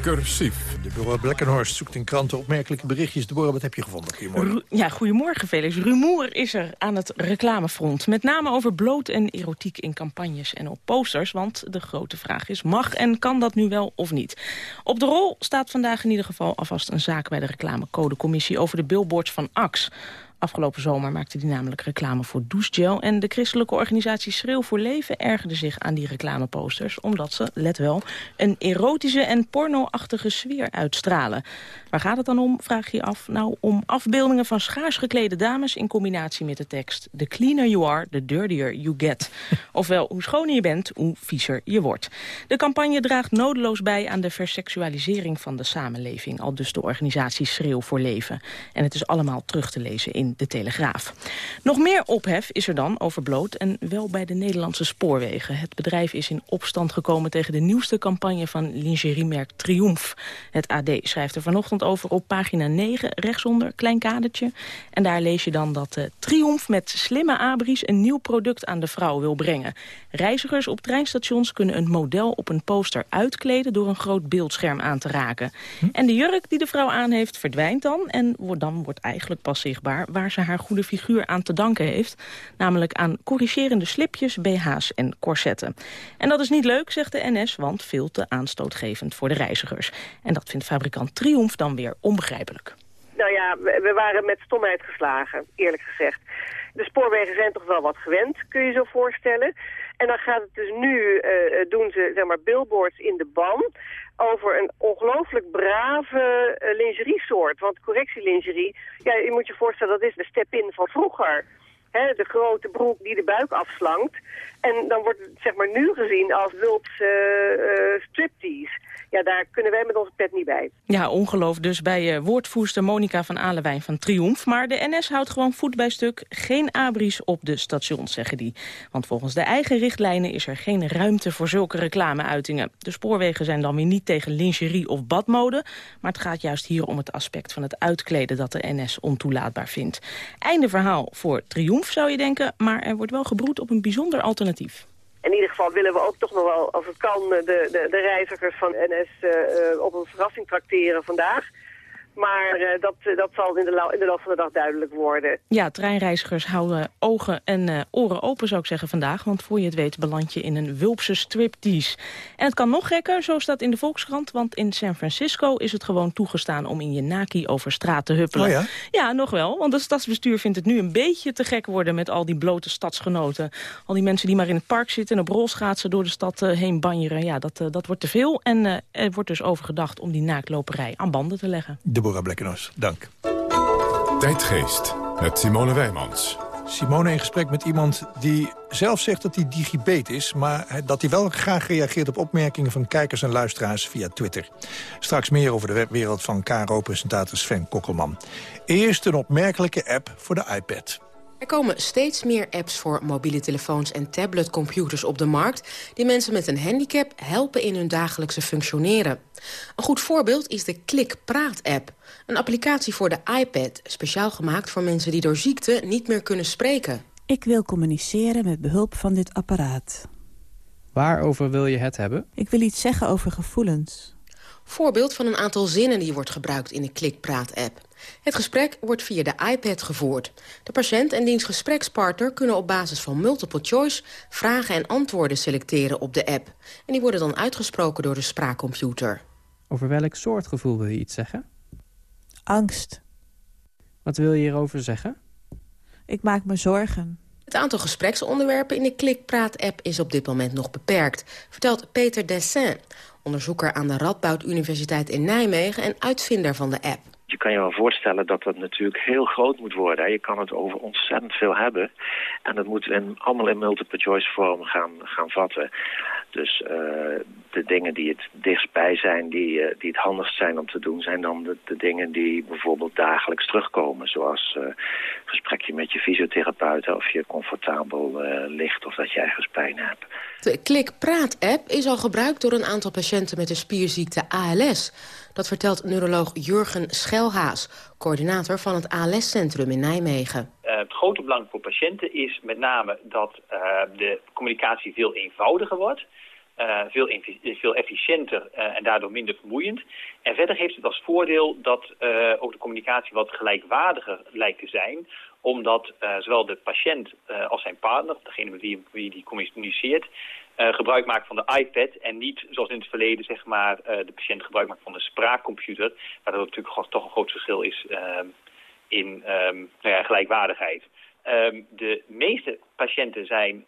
Cursief. Deborah Blackenhorst zoekt in kranten opmerkelijke berichtjes. Deborah, wat heb je gevonden? Goedemorgen. Ja, goedemorgen Felix. Rumoer is er aan het reclamefront. Met name over bloot en erotiek in campagnes en op posters. Want de grote vraag is, mag en kan dat nu wel of niet? Op de rol staat vandaag in ieder geval alvast een zaak... bij de reclamecodecommissie over de billboards van Axe. Afgelopen zomer maakte die namelijk reclame voor douchegel... en de christelijke organisatie Schreeuw voor Leven ergerde zich aan die reclameposters... omdat ze, let wel, een erotische en pornoachtige sfeer uitstralen. Waar gaat het dan om, vraag je je af? Nou, om afbeeldingen van schaars geklede dames... in combinatie met de tekst... The cleaner you are, the dirtier you get. [LAUGHS] Ofwel, hoe schoner je bent, hoe viezer je wordt. De campagne draagt nodeloos bij aan de verseksualisering van de samenleving... al dus de organisatie Schreeuw voor Leven. En het is allemaal terug te lezen in in De Telegraaf. Nog meer ophef is er dan over bloot en wel bij de Nederlandse spoorwegen. Het bedrijf is in opstand gekomen tegen de nieuwste campagne van lingeriemerk Triumph. Het AD schrijft er vanochtend over op pagina 9, rechtsonder, klein kadertje. En daar lees je dan dat uh, Triumph met slimme abris een nieuw product aan de vrouw wil brengen. Reizigers op treinstations kunnen een model op een poster uitkleden door een groot beeldscherm aan te raken. En de jurk die de vrouw aan heeft verdwijnt dan en wordt, dan wordt eigenlijk pas zichtbaar waar ze haar goede figuur aan te danken heeft. Namelijk aan corrigerende slipjes, BH's en corsetten. En dat is niet leuk, zegt de NS, want veel te aanstootgevend voor de reizigers. En dat vindt fabrikant Triumph dan weer onbegrijpelijk. Nou ja, we, waren met stomheid geslagen, eerlijk gezegd. De spoorwegen zijn toch wel wat gewend, kun je zo voorstellen. En dan gaat het dus nu, uh, doen ze zeg maar billboards in de ban over een ongelooflijk brave uh, lingeriesoort. Want correctielingerie, ja, je moet je voorstellen, dat is de step-in van vroeger. He, de grote broek die de buik afslankt. En dan wordt het zeg maar nu gezien als Wulpse uh, striptease. Ja, daar kunnen wij met onze pet niet bij. Ja, ongeloof dus bij uh, woordvoerster Monica van Alewijn van Triomf. Maar de NS houdt gewoon voet bij stuk. Geen abris op de stations, zeggen die. Want volgens de eigen richtlijnen is er geen ruimte voor zulke reclameuitingen. De spoorwegen zijn dan weer niet tegen lingerie of badmode. Maar het gaat juist hier om het aspect van het uitkleden dat de NS ontoelaatbaar vindt. Einde verhaal voor Triomf, zou je denken. Maar er wordt wel gebroed op een bijzonder alternatief. In ieder geval willen we ook toch nog wel, als het kan, de, de, de reizigers van NS uh, op een verrassing trakteren vandaag. Maar uh, dat, dat zal in de, in de loop van de dag duidelijk worden. Ja, treinreizigers houden ogen en uh, oren open, zou ik zeggen, vandaag. Want voor je het weet beland je in een Wulpse striptease. En het kan nog gekker, zo staat in de Volkskrant. Want in San Francisco is het gewoon toegestaan om in je naki over straat te huppelen. Oh ja? ja, nog wel. Want het stadsbestuur vindt het nu een beetje te gek worden... met al die blote stadsgenoten. Al die mensen die maar in het park zitten en op rolschaatsen door de stad uh, heen banjeren. Ja, dat, dat wordt te veel. En er wordt dus overgedacht om die naaktloperij aan banden te leggen. De Deborah Blekkenhorst, dank. Tijdgeest, met Simone Wijmans. Simone in gesprek met iemand die zelf zegt dat hij digibet is... maar dat hij wel graag reageert op opmerkingen van kijkers en luisteraars via Twitter. Straks meer over de webwereld van KRO-presentator Sven Kokkelman. Eerst een opmerkelijke app voor de iPad. Er komen steeds meer apps voor mobiele telefoons en tabletcomputers op de markt... die mensen met een handicap helpen in hun dagelijkse functioneren. Een goed voorbeeld is de Klik Praat-app. Een applicatie voor de iPad, speciaal gemaakt voor mensen die door ziekte niet meer kunnen spreken. Ik wil communiceren met behulp van dit apparaat. Waarover wil je het hebben? Ik wil iets zeggen over gevoelens. Voorbeeld van een aantal zinnen die wordt gebruikt in de Klik Praat-app. Het gesprek wordt via de iPad gevoerd. De patiënt en diens gesprekspartner kunnen op basis van multiple choice... vragen en antwoorden selecteren op de app. En die worden dan uitgesproken door de spraakcomputer. Over welk soort gevoel wil je iets zeggen? Angst. Wat wil je hierover zeggen? Ik maak me zorgen. Het aantal gespreksonderwerpen in de Klikpraat-app is op dit moment nog beperkt, vertelt Peter Dessin, onderzoeker aan de Radboud Universiteit in Nijmegen en uitvinder van de app. Je kan je wel voorstellen dat dat natuurlijk heel groot moet worden. Je kan het over ontzettend veel hebben. En dat moet in, allemaal in multiple choice vorm gaan, gaan vatten. Dus uh, de dingen die het dichtstbij zijn, die, uh, die het handigst zijn om te doen... zijn dan de, de dingen die bijvoorbeeld dagelijks terugkomen. Zoals uh, gesprekje met je fysiotherapeut of je comfortabel ligt of dat je ergens pijn hebt. De Klik Praat-app is al gebruikt door een aantal patiënten met de spierziekte ALS... Dat vertelt neuroloog Jurgen Schelhaas, coördinator van het ALS-centrum in Nijmegen. Uh, het grote belang voor patiënten is met name dat uh, de communicatie veel eenvoudiger wordt. Uh, veel, veel efficiënter en daardoor minder vermoeiend. En verder heeft het als voordeel dat ook de communicatie wat gelijkwaardiger lijkt te zijn omdat zowel de patiënt als zijn partner, degene met wie, wie die communiceert, uh, gebruik maakt van de iPad en niet zoals in het verleden zeg maar de patiënt gebruik maakt van de spraakcomputer, waar er natuurlijk toch een groot verschil is in um, nou ja, gelijkwaardigheid. Um, de meeste patiënten zijn,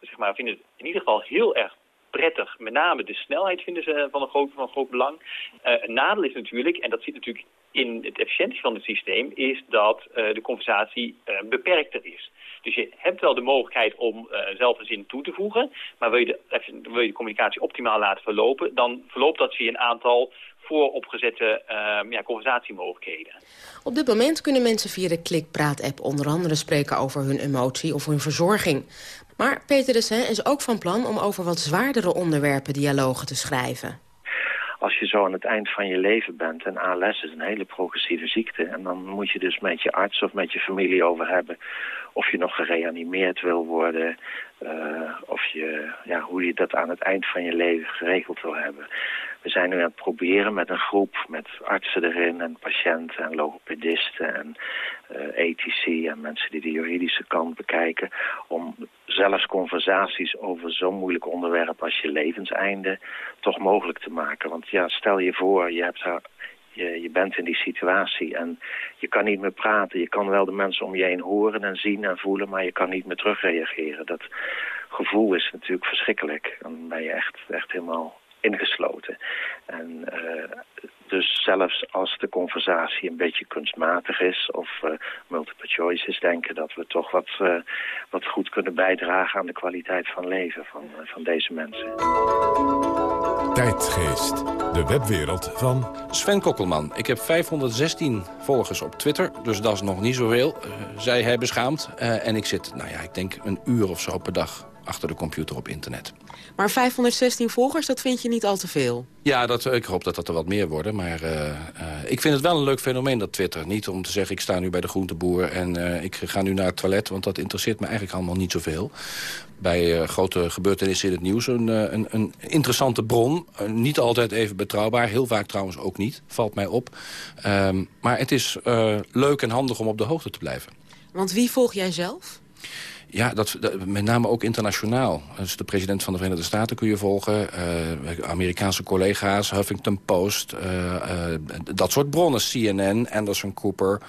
zeg maar, vinden het in ieder geval heel erg prettig. Met name de snelheid vinden ze van een groot, van groot belang. Uh, een nadeel is natuurlijk, en dat zit natuurlijk in het efficiëntie van het systeem, is dat de conversatie beperkter is. Dus je hebt wel de mogelijkheid om zelf een zin toe te voegen, maar wil je, de, wil je de communicatie optimaal laten verlopen, dan verloopt dat via een aantal vooropgezette uh, ja, conversatiemogelijkheden. Op dit moment kunnen mensen via de Klikpraat-app onder andere spreken over hun emotie of hun verzorging. Maar Peter de is ook van plan om over wat zwaardere onderwerpen dialogen te schrijven als je zo aan het eind van je leven bent... en ALS is een hele progressieve ziekte... en dan moet je dus met je arts of met je familie over hebben... of je nog gereanimeerd wil worden... Uh, of je, ja, hoe je dat aan het eind van je leven geregeld wil hebben. We zijn nu aan het proberen met een groep, met artsen erin en patiënten en logopedisten en uh, en mensen die de juridische kant bekijken, om zelfs conversaties over zo'n moeilijk onderwerp als je levenseinde toch mogelijk te maken. Want ja, stel je voor, je, hebt haar, je, je bent in die situatie en je kan niet meer praten. Je kan wel de mensen om je heen horen en zien en voelen, maar je kan niet meer terugreageren. Dat gevoel is natuurlijk verschrikkelijk. Dan ben je echt, echt helemaal ingesloten. En uh, dus zelfs als de conversatie een beetje kunstmatig is of uh, multiple choice is, denken dat we toch wat, uh, wat goed kunnen bijdragen aan de kwaliteit van leven van, van deze mensen. Tijdgeest, de webwereld van... Sven Kokkelman. Ik heb 516 volgers op Twitter, dus dat is nog niet zoveel. Uh, zij hij beschaamd. en ik zit, nou ja, ik denk een uur of zo per dag achter de computer op internet. Maar 516 volgers, dat vind je niet al te veel? Ja, dat, ik hoop dat dat er wat meer worden. Maar uh, uh, ik vind het wel een leuk fenomeen, dat Twitter. Niet om te zeggen, ik sta nu bij de groenteboer en uh, ik ga nu naar het toilet... want dat interesseert me eigenlijk allemaal niet zoveel. Bij grote gebeurtenissen in het nieuws een, een, een interessante bron. niet altijd even betrouwbaar, heel vaak trouwens ook niet. Valt mij op. Um, maar het is leuk en handig om op de hoogte te blijven. Want wie volg jij zelf? Ja, dat, met name ook internationaal. Dus de president van de Verenigde Staten kun je volgen. Uh, Amerikaanse collega's, Huffington Post. Uh, uh, dat soort bronnen. CNN, Anderson Cooper.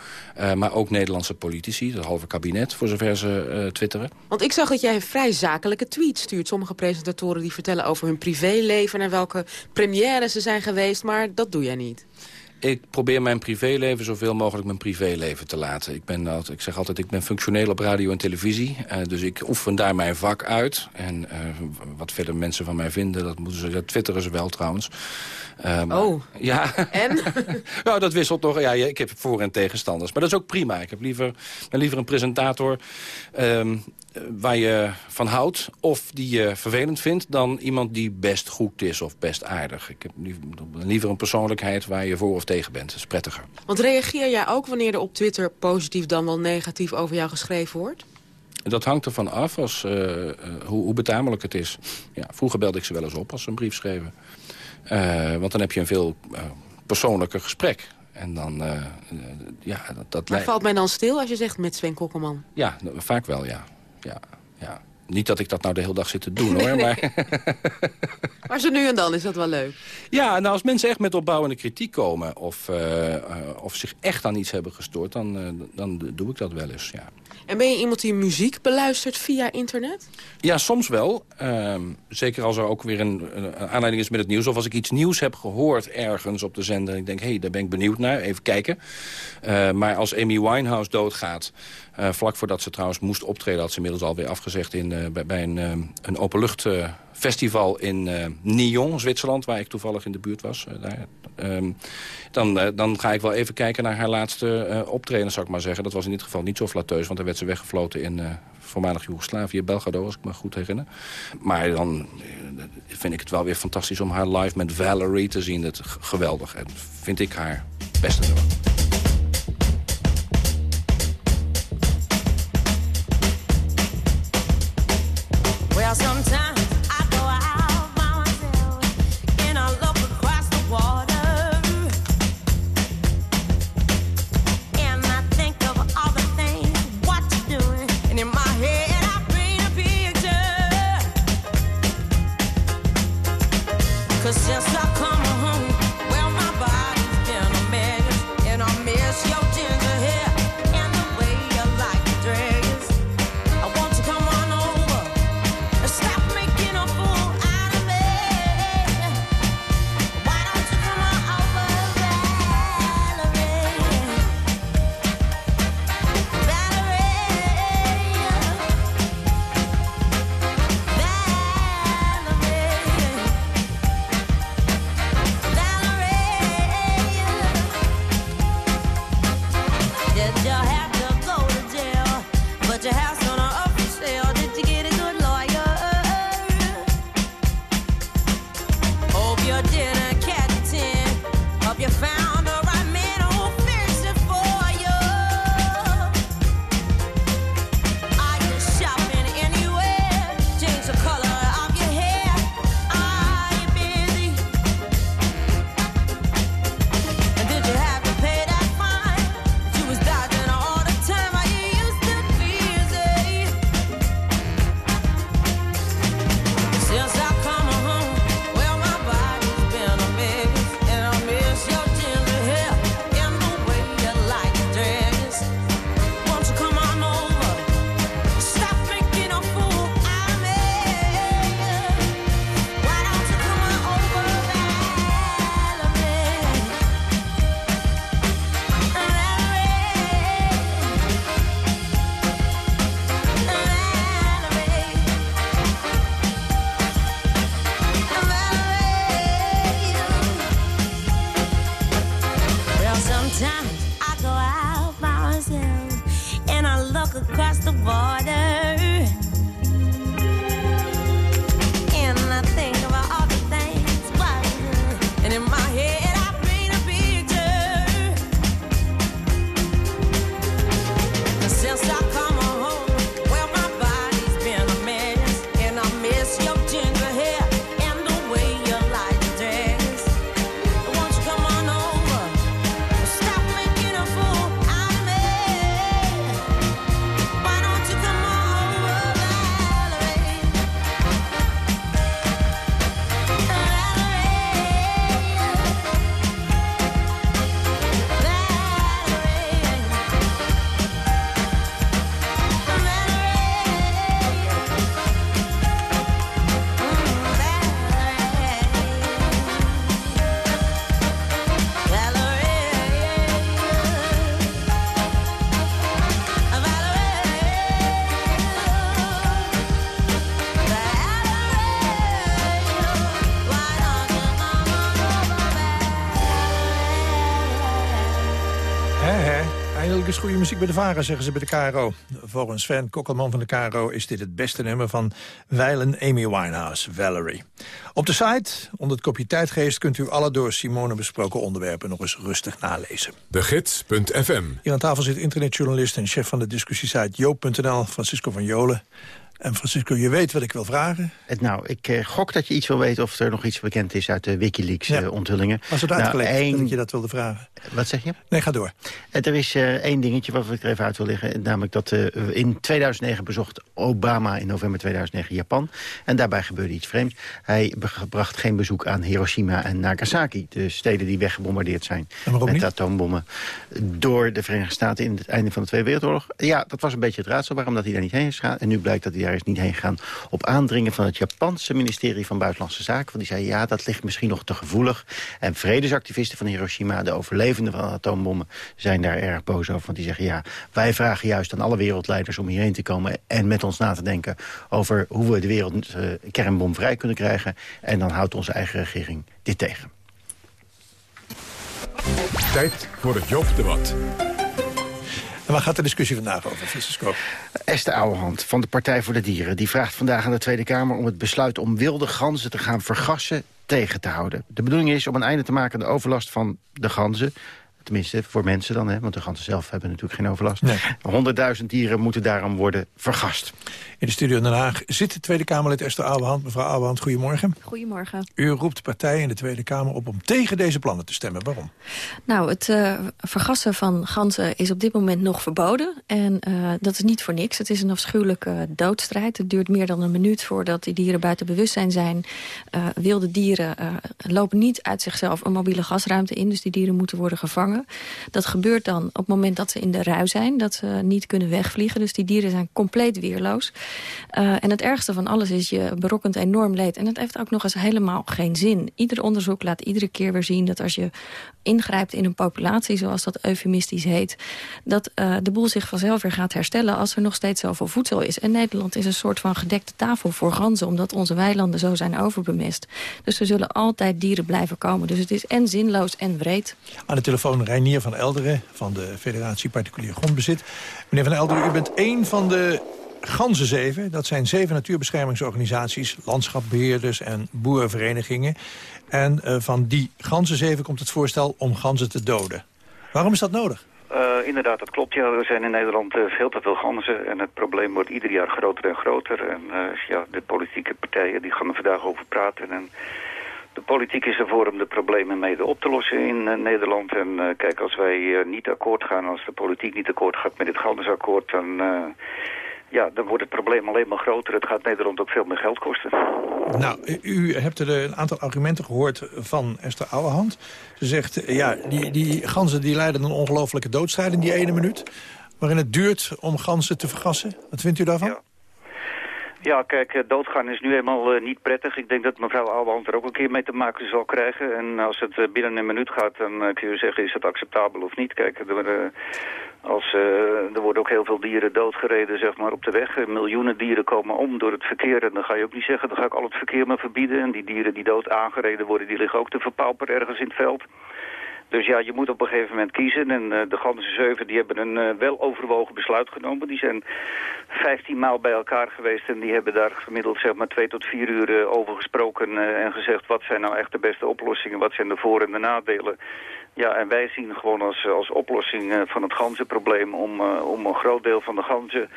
maar ook Nederlandse politici. Het halve kabinet, voor zover ze twitteren. Want ik zag dat jij vrij zakelijke tweets stuurt. Sommige presentatoren die vertellen over hun privéleven... en welke premières ze zijn geweest. Maar dat doe jij niet ik probeer mijn privéleven zoveel mogelijk mijn privéleven te laten. Ik, ben, ik zeg altijd, ik ben functioneel op radio en televisie. Uh, dus ik oefen daar mijn vak uit. En uh, wat verder mensen van mij vinden, dat moeten ze, dat twitteren ze wel trouwens. Um, oh, ja. en? [LAUGHS] nou, dat wisselt nog. Ja, ik heb voor- en tegenstanders. Maar dat is ook prima. Ik heb liever, ben liever een presentator um, waar je van houdt... of die je vervelend vindt... dan iemand die best goed is of best aardig. Ik heb liever een persoonlijkheid waar je voor of tegen bent. Dat is prettiger. Want reageer jij ook wanneer er op Twitter positief dan wel negatief over jou geschreven wordt? Dat hangt ervan af als, uh, uh, hoe, hoe betamelijk het is. Ja, vroeger belde ik ze wel eens op als ze een brief schreven. Uh, want dan heb je een veel persoonlijker gesprek. En dan, ja, dat, dat maar valt mij dan stil als je zegt met Sven Kokkelman? Ja, vaak wel, ja. Ja, ja. Niet dat ik dat nou de hele dag zit te doen, hoor. Maar... [LAUGHS] maar zo nu en dan is dat wel leuk. Ja, nou als mensen echt met opbouwende kritiek komen... of, uh, uh, of zich echt aan iets hebben gestoord, dan, uh, dan doe ik dat wel eens, ja. En ben je iemand die muziek beluistert via internet? Ja, soms wel. Um, zeker als er ook weer een, een, aanleiding is met het nieuws. Of als ik iets nieuws heb gehoord ergens op de zender. En ik denk, hé, hey, daar ben ik benieuwd naar. Even kijken. Maar als Amy Winehouse doodgaat... Uh, vlak voordat ze trouwens moest optreden... had ze inmiddels alweer afgezegd in, uh, bij, bij een, een openluchtfestival in Nyon, Zwitserland... waar ik toevallig in de buurt was. daar. Um, dan, dan ga ik wel even kijken naar haar laatste optreden, zou ik maar zeggen. Dat was in dit geval niet zo flatteus, want er werd ze weggefloten in voormalig Joegoslavië, Belgrado, als ik me goed herinner. Maar dan vind ik het wel weer fantastisch om haar live met Valerie te zien. Dat geweldig. En vind ik haar beste nummer. sometime Eindelijk is goede muziek bij de varen, zeggen ze bij de KRO. Volgens Sven Kokkelman van de KRO is dit het beste nummer van Weilen Amy Winehouse, Valerie. Op de site, onder het kopje tijdgeest, kunt u alle door Simone besproken onderwerpen nog eens rustig nalezen. De Gids.fm. Hier aan tafel zit internetjournalist en chef van de discussiesite Joop.nl, Francisco van Jolen. En Francisco, je weet wat ik wil vragen. Het, nou, ik eh, gok dat je iets wil weten of er nog iets bekend is uit de Wikileaks-onthullingen. Was het Nou, uitgelegd één- dat je dat wilde vragen? Wat zeg je? Nee, ga door. Eh, Er is eh, één dingetje wat ik er even uit wil leggen. Namelijk dat eh, in 2009 bezocht Obama in november 2009 Japan. En daarbij gebeurde iets vreemds. Hij bracht geen bezoek aan Hiroshima en Nagasaki. De steden die weggebombardeerd zijn met niet? atoombommen. Door de Verenigde Staten in het einde van de Tweede Wereldoorlog. Ja, dat was een beetje het raadsel waarom dat hij daar niet heen is gegaan. En nu blijkt dat hij daar is niet heen gegaan. Op aandringen van het Japanse ministerie van Buitenlandse Zaken. Want die zei ja, dat ligt misschien nog te gevoelig. En vredesactivisten van Hiroshima, de overlevenden van atoombommen... zijn daar erg boos over. Want die zeggen ja, wij vragen juist aan alle wereldleiders om hierheen te komen... en met ons na te denken over hoe we de wereld eh, kernbomvrij kunnen krijgen. En dan houdt onze eigen regering dit tegen. Tijd voor het Joop-debat. En waar gaat de discussie vandaag over, Francisco? Esther Ouwehand van de Partij voor de Dieren... die vraagt vandaag aan de Tweede Kamer om het besluit om wilde ganzen te gaan vergassen tegen te houden. De bedoeling is om een einde te maken aan de overlast van de ganzen. Tenminste, voor mensen dan, hè, want de ganzen zelf hebben natuurlijk geen overlast. 100.000 dieren moeten daarom worden vergast. In de studio in Den Haag zit de Tweede Kamerlid Esther Ouwehand. Mevrouw Ouwehand, goedemorgen. Goedemorgen. U roept partijen in de Tweede Kamer op om tegen deze plannen te stemmen. Waarom? Nou, het eh, vergassen van ganzen is op dit moment nog verboden. En eh, dat is niet voor niks. Het is een afschuwelijke doodstrijd. Het duurt meer dan een minuut voordat die dieren buiten bewustzijn zijn. Eh, wilde dieren eh, lopen niet uit zichzelf een mobiele gasruimte in. Dus die dieren moeten worden gevangen. Dat gebeurt dan op het moment dat ze in de rui zijn. Dat ze niet kunnen wegvliegen. Dus die dieren zijn compleet weerloos. Eh, en het ergste van alles is, je berokkent enorm leed. En het heeft ook nog eens helemaal geen zin. Ieder onderzoek laat iedere keer weer zien dat als je ingrijpt in een populatie, zoals dat eufemistisch heet, dat eh, de boel zich vanzelf weer gaat herstellen als er nog steeds zoveel voedsel is. En Nederland is een soort van gedekte tafel voor ganzen, omdat onze weilanden zo zijn overbemest. Dus er zullen altijd dieren blijven komen. Dus het is en zinloos en wreed. Aan de telefoon Reinier van Elderen van de Federatie Particulier Grondbezit. Meneer van Elderen, u bent één van de ganzenzeven. Dat zijn zeven natuurbeschermingsorganisaties, landschapbeheerders en boerenverenigingen. En eh, van die ganzenzeven komt het voorstel om ganzen te doden. Waarom is dat nodig? Eh, inderdaad, dat klopt. Ja, er zijn in Nederland eh, veel te veel ganzen en het probleem wordt ieder jaar groter en groter. En ja, de politieke partijen die gaan er vandaag over praten. En de politiek is ervoor om de problemen mede op te lossen in eh, Nederland. En eh, kijk, als wij eh, niet akkoord gaan, als de politiek niet akkoord gaat met dit ganzenakkoord, dan, ja, dan wordt het probleem alleen maar groter. Het gaat Nederland ook veel meer geld kosten. Nou, u- hebt er een aantal argumenten gehoord van Esther Ouwehand. Ze zegt, ja, die, die ganzen die leiden een ongelofelijke doodstrijd in die ene minuut. Waarin het duurt om ganzen te vergassen. Wat vindt u daarvan? Ja, kijk, eh, doodgaan is nu eenmaal eh, niet prettig. Ik denk dat mevrouw Ouwehand er ook een keer mee te maken zal krijgen. En als het eh, binnen een minuut gaat, dan kun je zeggen, is het acceptabel of niet. Kijk, er, als, er worden ook heel veel dieren doodgereden zeg maar, op de weg. Miljoenen dieren komen om door het verkeer. En dan ga je ook niet zeggen, dan ga ik al het verkeer maar verbieden. En die dieren die dood aangereden worden, die liggen ook te verpauperen ergens in het veld. Dus ja, je moet op een gegeven moment kiezen. En eh, de ganzen zeven die hebben een eh, wel overwogen besluit genomen. Die zijn 15 maal bij elkaar geweest en die hebben daar gemiddeld zeg maar twee tot vier uur eh, over gesproken en gezegd wat zijn nou echt de beste oplossingen, wat zijn de voor- en de nadelen. Ja, en wij zien gewoon als, als oplossing van het ganzenprobleem om, om een groot deel van de ganzen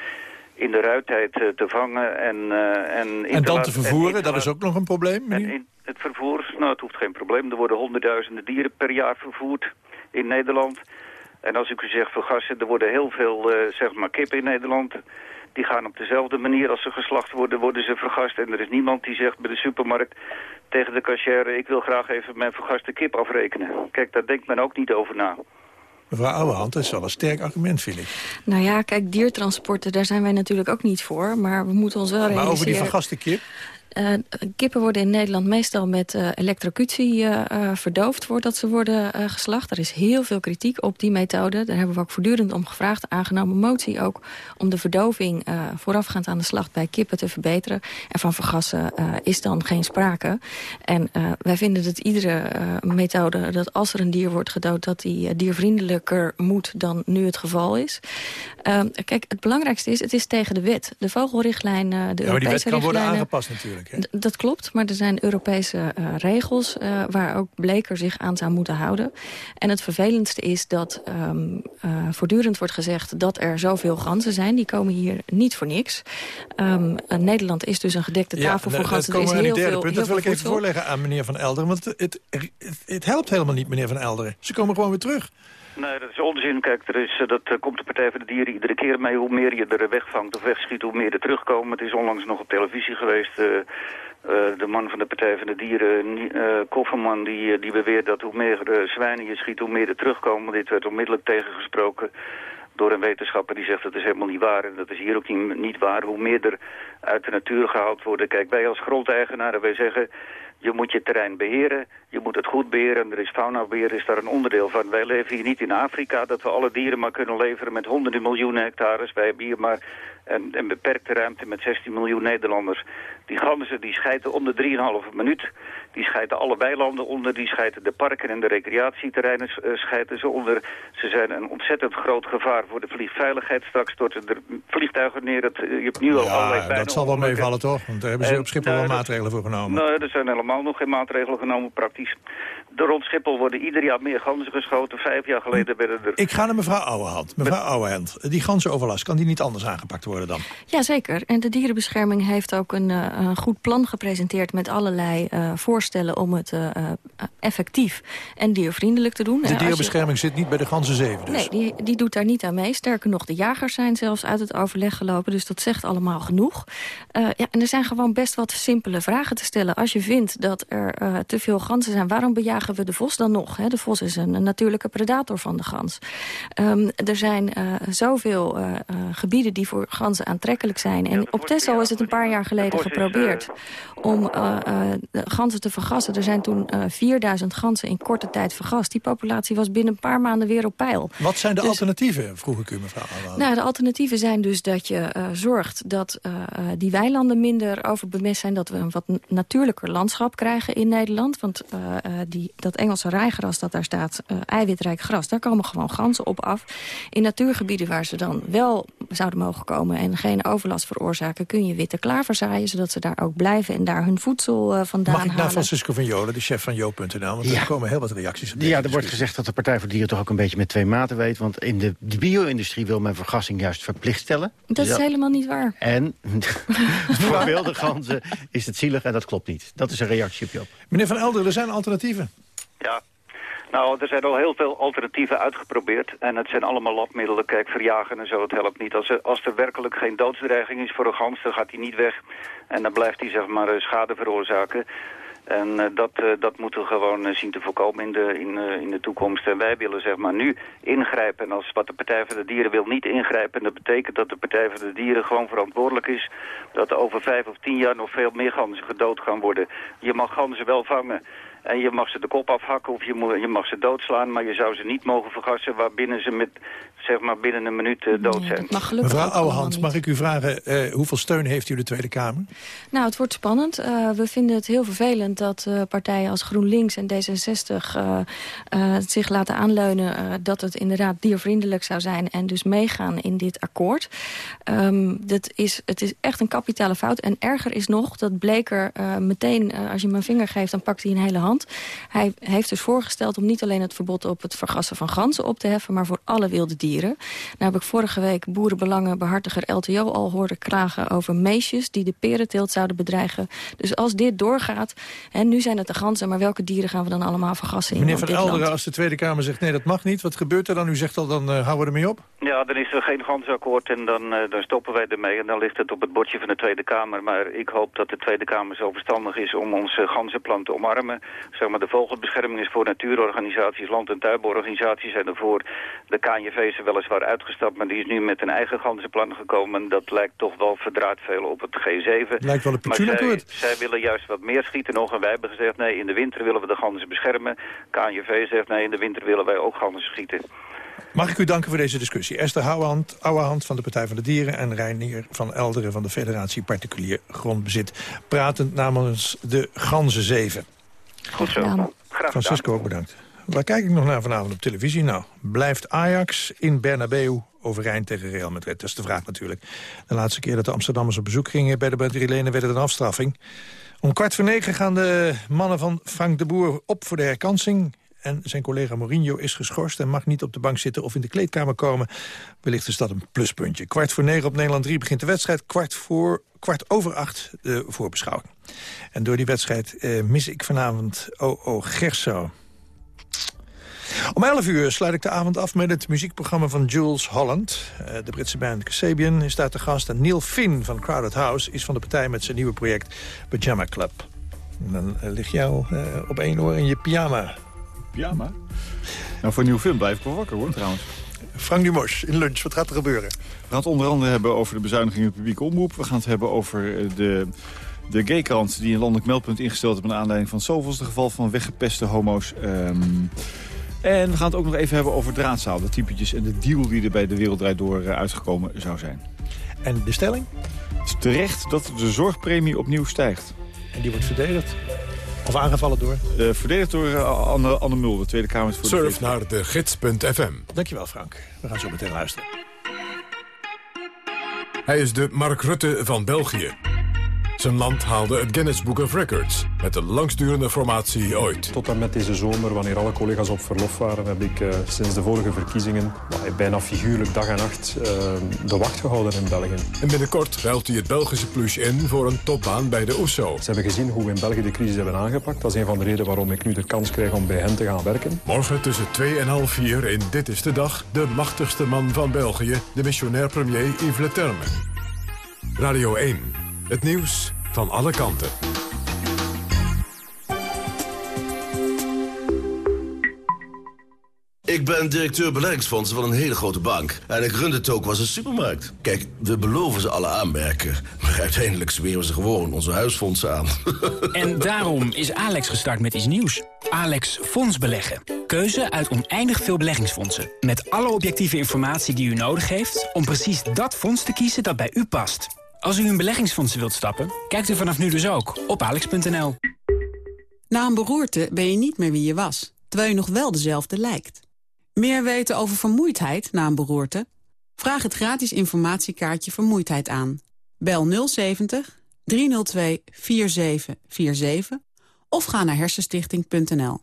in de ruittijd eh, te vangen en... eh, en, in En dan te vervoeren, dat is ook nog een probleem, het vervoer, nou het hoeft geen probleem. Er worden honderdduizenden dieren per jaar vervoerd in Nederland. En als ik u zeg vergassen, er worden heel veel eh, zeg maar kippen in Nederland. Die gaan op dezelfde manier als ze geslacht worden, worden ze vergast. En er is niemand die zegt bij de supermarkt tegen de cashier... ik wil graag even mijn vergaste kip afrekenen. Kijk, daar denkt men ook niet over na. Mevrouw Ouwehand, dat is wel een sterk argument, vind ik. Nou ja, kijk, diertransporten, daar zijn wij natuurlijk ook niet voor. Maar we moeten ons wel Maar realiseren... over die vergaste kip? Eh, kippen worden in Nederland meestal met eh elektrocutie eh, verdoofd voordat ze worden geslacht. Er is heel veel kritiek op die methode. Daar hebben we ook voortdurend om gevraagd. Aangenomen motie ook om de verdoving voorafgaand aan de slacht bij kippen te verbeteren. En van vergassen is dan geen sprake. En wij vinden dat iedere methode, dat als er een dier wordt gedood, dat die diervriendelijker moet dan nu het geval is. Kijk, het belangrijkste is, het is tegen de wet. De vogelrichtlijn, de Ja, maar die wet kan worden aangepast natuurlijk. Hè? Dat klopt, maar er zijn Europese eh, regels eh, waar ook Bleker zich aan zou moeten houden. En het vervelendste is dat ehm, eh, voortdurend wordt gezegd dat er zoveel ganzen zijn. Die komen hier niet voor niks. Ehm, eh, Nederland is dus een gedekte tafel Ja, voor dat ganzen. Is heel veel, punt. Dat wil ik even voorleggen aan meneer Van Elderen. Want het, het, het, het helpt helemaal niet, meneer Van Elderen. Ze komen gewoon weer terug. Nee, dat is onzin. Kijk, er is, eh, dat eh, komt de Partij van de Dieren iedere keer mee. Hoe meer je er wegvangt of wegschiet, hoe meer er terugkomen. Het is onlangs nog op televisie geweest. eh, de man van de Partij van de Dieren, eh, Kofferman, die, die beweert dat hoe meer zwijnen je schiet, hoe meer er terugkomen. Dit werd onmiddellijk tegengesproken door een wetenschapper die zegt dat is helemaal niet waar. En dat is hier ook niet, niet waar. Hoe meer er uit de natuur gehaald worden. Kijk, wij als grondeigenaren, wij zeggen... Je moet je terrein beheren, je moet het goed beheren. Er is faunabeheer, is daar een onderdeel van. Wij leven hier niet in Afrika, dat we alle dieren maar kunnen leveren met honderden miljoenen hectares. Wij hebben hier maar een beperkte ruimte met 16 miljoen Nederlanders. Die ganzen die schijten om de 3,5 minuut. Die schijten alle weilanden onder, die schijten de parken en de recreatieterreinen eh, schijten ze onder. Ze zijn een ontzettend groot gevaar voor de vliegveiligheid. Straks storten er vliegtuigen neer. Het, je hebt nu al allerlei bijna dat zal wel meevallen, toch? Want daar hebben ze En, op Schiphol nou, wel maatregelen voor genomen. Nee, er zijn helemaal nog geen maatregelen genomen, praktisch. De rond Schiphol worden ieder jaar meer ganzen geschoten. Vijf jaar geleden werden er... Ik ga naar mevrouw Ouwehand. Mevrouw Ouwehand, die ganzenoverlast, kan die niet anders aangepakt worden dan? Jazeker. En de dierenbescherming heeft ook een, eh, een goed plan gepresenteerd... met allerlei eh, voorstellen om het eh, effectief en diervriendelijk te doen. De je- dierenbescherming zit niet bij de ganzen zeven dus. Nee, die, die doet daar niet aan mee. Sterker nog, de jagers zijn zelfs uit het overleg gelopen. Dus dat zegt allemaal genoeg. Eh, ja, en er zijn gewoon best wat simpele vragen te stellen. Als je vindt dat er eh, te veel ganzen zijn... waarom bejagen we de vos dan nog? Hè? De vos is een, een natuurlijke predator van de gans. Ehm, er zijn eh, zoveel gebieden die voor ganzen aantrekkelijk zijn. En op Texel is het een paar jaar geleden geprobeerd... om eh, eh, de ganzen te vergassen. Er zijn toen eh 4000 ganzen in korte tijd vergast. Die populatie was binnen een paar maanden weer op peil. Wat zijn de Dus- alternatieven, vroeg ik u mevrouw. Nou, de alternatieven zijn dus dat je eh, zorgt dat eh, eh, die weilanden minder overbemest zijn. Dat we een wat natuurlijker landschap krijgen in Nederland. Want eh, eh, die, dat Engelse rijgras dat daar staat, eh, eiwitrijk gras... daar komen gewoon ganzen op af. In natuurgebieden waar ze dan wel zouden mogen komen... en geen overlast veroorzaken, kun je witte klaver zaaien... zodat ze daar ook blijven en daar hun voedsel eh, vandaan Mag ik naar halen. Francisco van Jolen, de chef van Jo.nl? Want Ja. er komen heel wat reacties op. Ja, er wordt gezegd dat de Partij voor Dieren toch ook een beetje met twee maten weet. Want in de, de bio-industrie wil men vergassing juist verplicht stellen. Dat is helemaal niet waar. En [LAUGHS] [LAUGHS] voor wilde ganzen is het zielig en dat klopt niet. Dat is een reactie op Job. Meneer Van Elderen, er zijn alternatieven. Ja. Nou, er zijn al heel veel alternatieven uitgeprobeerd. En het zijn allemaal labmiddelen. Kijk, verjagen en zo, het helpt niet. Als er, als er werkelijk geen doodsdreiging is voor een gans, dan gaat hij niet weg. En dan blijft hij, zeg maar, eh, schade veroorzaken. En eh, dat, eh, dat moeten we gewoon zien te voorkomen in de, in, in de toekomst. En wij willen zeg maar nu ingrijpen. En als wat de Partij van de Dieren wil niet ingrijpen... dat betekent dat de Partij van de Dieren gewoon verantwoordelijk is... dat er over vijf of tien jaar nog veel meer ganzen gedood gaan worden. Je mag ganzen wel vangen. En je mag ze de kop afhakken of je, moet, je mag ze doodslaan, maar je zou ze niet mogen vergassen waarbinnen ze met, zeg maar, binnen een minuut eh, dood zijn. Mevrouw Ouwehand, mag ik u vragen, eh, hoeveel steun heeft u de Tweede Kamer? Nou, het wordt spannend. Eh, we vinden het heel vervelend dat eh, partijen als GroenLinks en D66 eh, eh, zich laten aanleunen eh, dat het inderdaad diervriendelijk zou zijn en dus meegaan in dit akkoord. Ehm, dat is, het is echt een kapitale fout. En erger is nog dat Bleker eh, meteen, eh, als je hem een vinger geeft, dan pakt hij een hele hand. Hij heeft dus voorgesteld om niet alleen het verbod op het vergassen van ganzen op te heffen, maar voor alle wilde dieren. Nou heb ik vorige week boerenbelangenbehartiger LTO al horen klagen over meesjes die de perenteelt zouden bedreigen. Dus als dit doorgaat, en nu zijn het de ganzen, maar welke dieren gaan we dan allemaal vergassen in Meneer Van Elderen, als de Tweede Kamer zegt nee, dat mag niet, wat gebeurt er dan? U zegt al, dan eh, houden we ermee op? Ja, dan is er geen gansakkoord en dan, eh, dan stoppen wij ermee. En dan ligt het op het bordje van de Tweede Kamer. Maar ik hoop dat de Tweede Kamer zo verstandig is om ons eh, ganzenplan te omarmen. Zeg maar, de vogelbescherming is voor natuurorganisaties, land- en tuinbouworganisaties zijn er voor. De KNJV is er weliswaar uitgestapt, maar die is nu met een eigen ganzenplan gekomen. Dat lijkt toch wel verdraaid veel op het G7. Lijkt wel een maar zij, zij willen juist wat meer schieten nog. En wij hebben gezegd, nee, in de winter willen we de ganzen beschermen. KNJV zegt, nee, in de winter willen wij ook ganzen schieten. Mag ik u danken voor deze discussie. Esther Houwehand, Ouwehand van de Partij van de Dieren... en Reinier van Elderen van de Federatie Particulier Grondbezit. Pratend namens de Ganzen 7. Goed zo. Graag gedaan. Francisco ook bedankt. Waar kijk ik nog naar vanavond op televisie? Nou, blijft Ajax in Bernabeu overeind tegen Real Madrid? Dat is de vraag natuurlijk. De laatste keer dat de Amsterdammers op bezoek gingen bij de Madrilenen werd het een afstraffing. Om kwart voor negen gaan de mannen van Frank de Boer op voor de herkansing. En zijn collega Mourinho is geschorst en mag niet op de bank zitten of in de kleedkamer komen. Wellicht is dat een pluspuntje. Kwart voor negen op Nederland 3 begint de wedstrijd. Kwart, voor, kwart over acht de voorbeschouwing. En door die wedstrijd eh, mis ik vanavond O.O. Gerso. Om 11 uur sluit ik de avond af met het muziekprogramma van Jules Holland. Eh, de Britse band Kasabian is daar te gast. En Neil Finn van Crowded House is van de partij met zijn nieuwe project Pyjama Club. Dan ligt jou eh, op één oor in je pyjama. Pyjama? Nou, voor een nieuwe film blijf ik wel wakker hoor, trouwens. Frank Dumos, in lunch, wat gaat er gebeuren? We gaan het onder andere hebben over de bezuiniging in de publieke omroep. We gaan het hebben over eh, de, de gaykrant die een landelijk meldpunt ingesteld heeft... naar aanleiding van het zoveelste geval van weggepeste homo's. Ehm, en we gaan het ook nog even hebben over draadzaal. De typetjes en de deal die er bij de Wereld Draait Door eh, uitgekomen zou zijn. En de stelling? Het is terecht dat de zorgpremie opnieuw stijgt. En die wordt verdedigd? Of aangevallen door? Uh, verdedigd door uh, Anne, Anne Mulder, Tweede Kamer voor Surf de naar de gids.fm. Dankjewel Frank. We gaan zo meteen luisteren. Hij is de Mark Rutte van België. Zijn land haalde het Guinness Book of Records met de langstdurende formatie ooit. Tot en met deze zomer, wanneer alle collega's op verlof waren, heb ik uh, sinds de vorige verkiezingen bijna figuurlijk dag en nacht uh, de wacht gehouden in België. En binnenkort ruilt hij het Belgische plush in voor een topbaan bij de OESO. Ze hebben gezien hoe we in België de crisis hebben aangepakt. Dat is een van de redenen waarom ik nu de kans krijg om bij hen te gaan werken. Morgen tussen 2 en half 4 in Dit is de Dag... de machtigste man van België, de missionair premier Yves Le Terme. Radio 1, het nieuws van alle kanten. Ik ben directeur beleggingsfondsen van een hele grote bank. En ik run het ook als een supermarkt. Kijk, we beloven ze alle aanmerken. Maar uiteindelijk smeren we ze gewoon onze huisfondsen aan. [LAUGHS] en daarom is Alex gestart met iets nieuws. Alex Fonds Beleggen. Keuze uit oneindig veel beleggingsfondsen. Met alle objectieve informatie die u nodig heeft... om precies dat fonds te kiezen dat bij u past. Als u in beleggingsfondsen wilt stappen, kijkt u vanaf nu dus ook op alex.nl. Na een beroerte ben je niet meer wie je was, terwijl je nog wel dezelfde lijkt. Meer weten over vermoeidheid na een beroerte? Vraag het gratis informatiekaartje Vermoeidheid aan. Bel 070 302 4747 of ga naar hersenstichting.nl.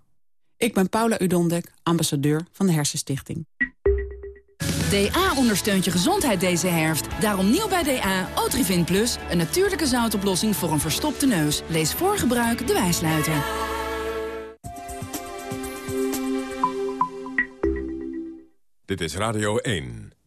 Ik ben Paula Udondek, ambassadeur van de Hersenstichting. DA ondersteunt je gezondheid deze herfst. Daarom nieuw bij DA, Otrivin Plus. Een natuurlijke zoutoplossing voor een verstopte neus. Lees voor gebruik de wijsluiter. Dit is Radio 1.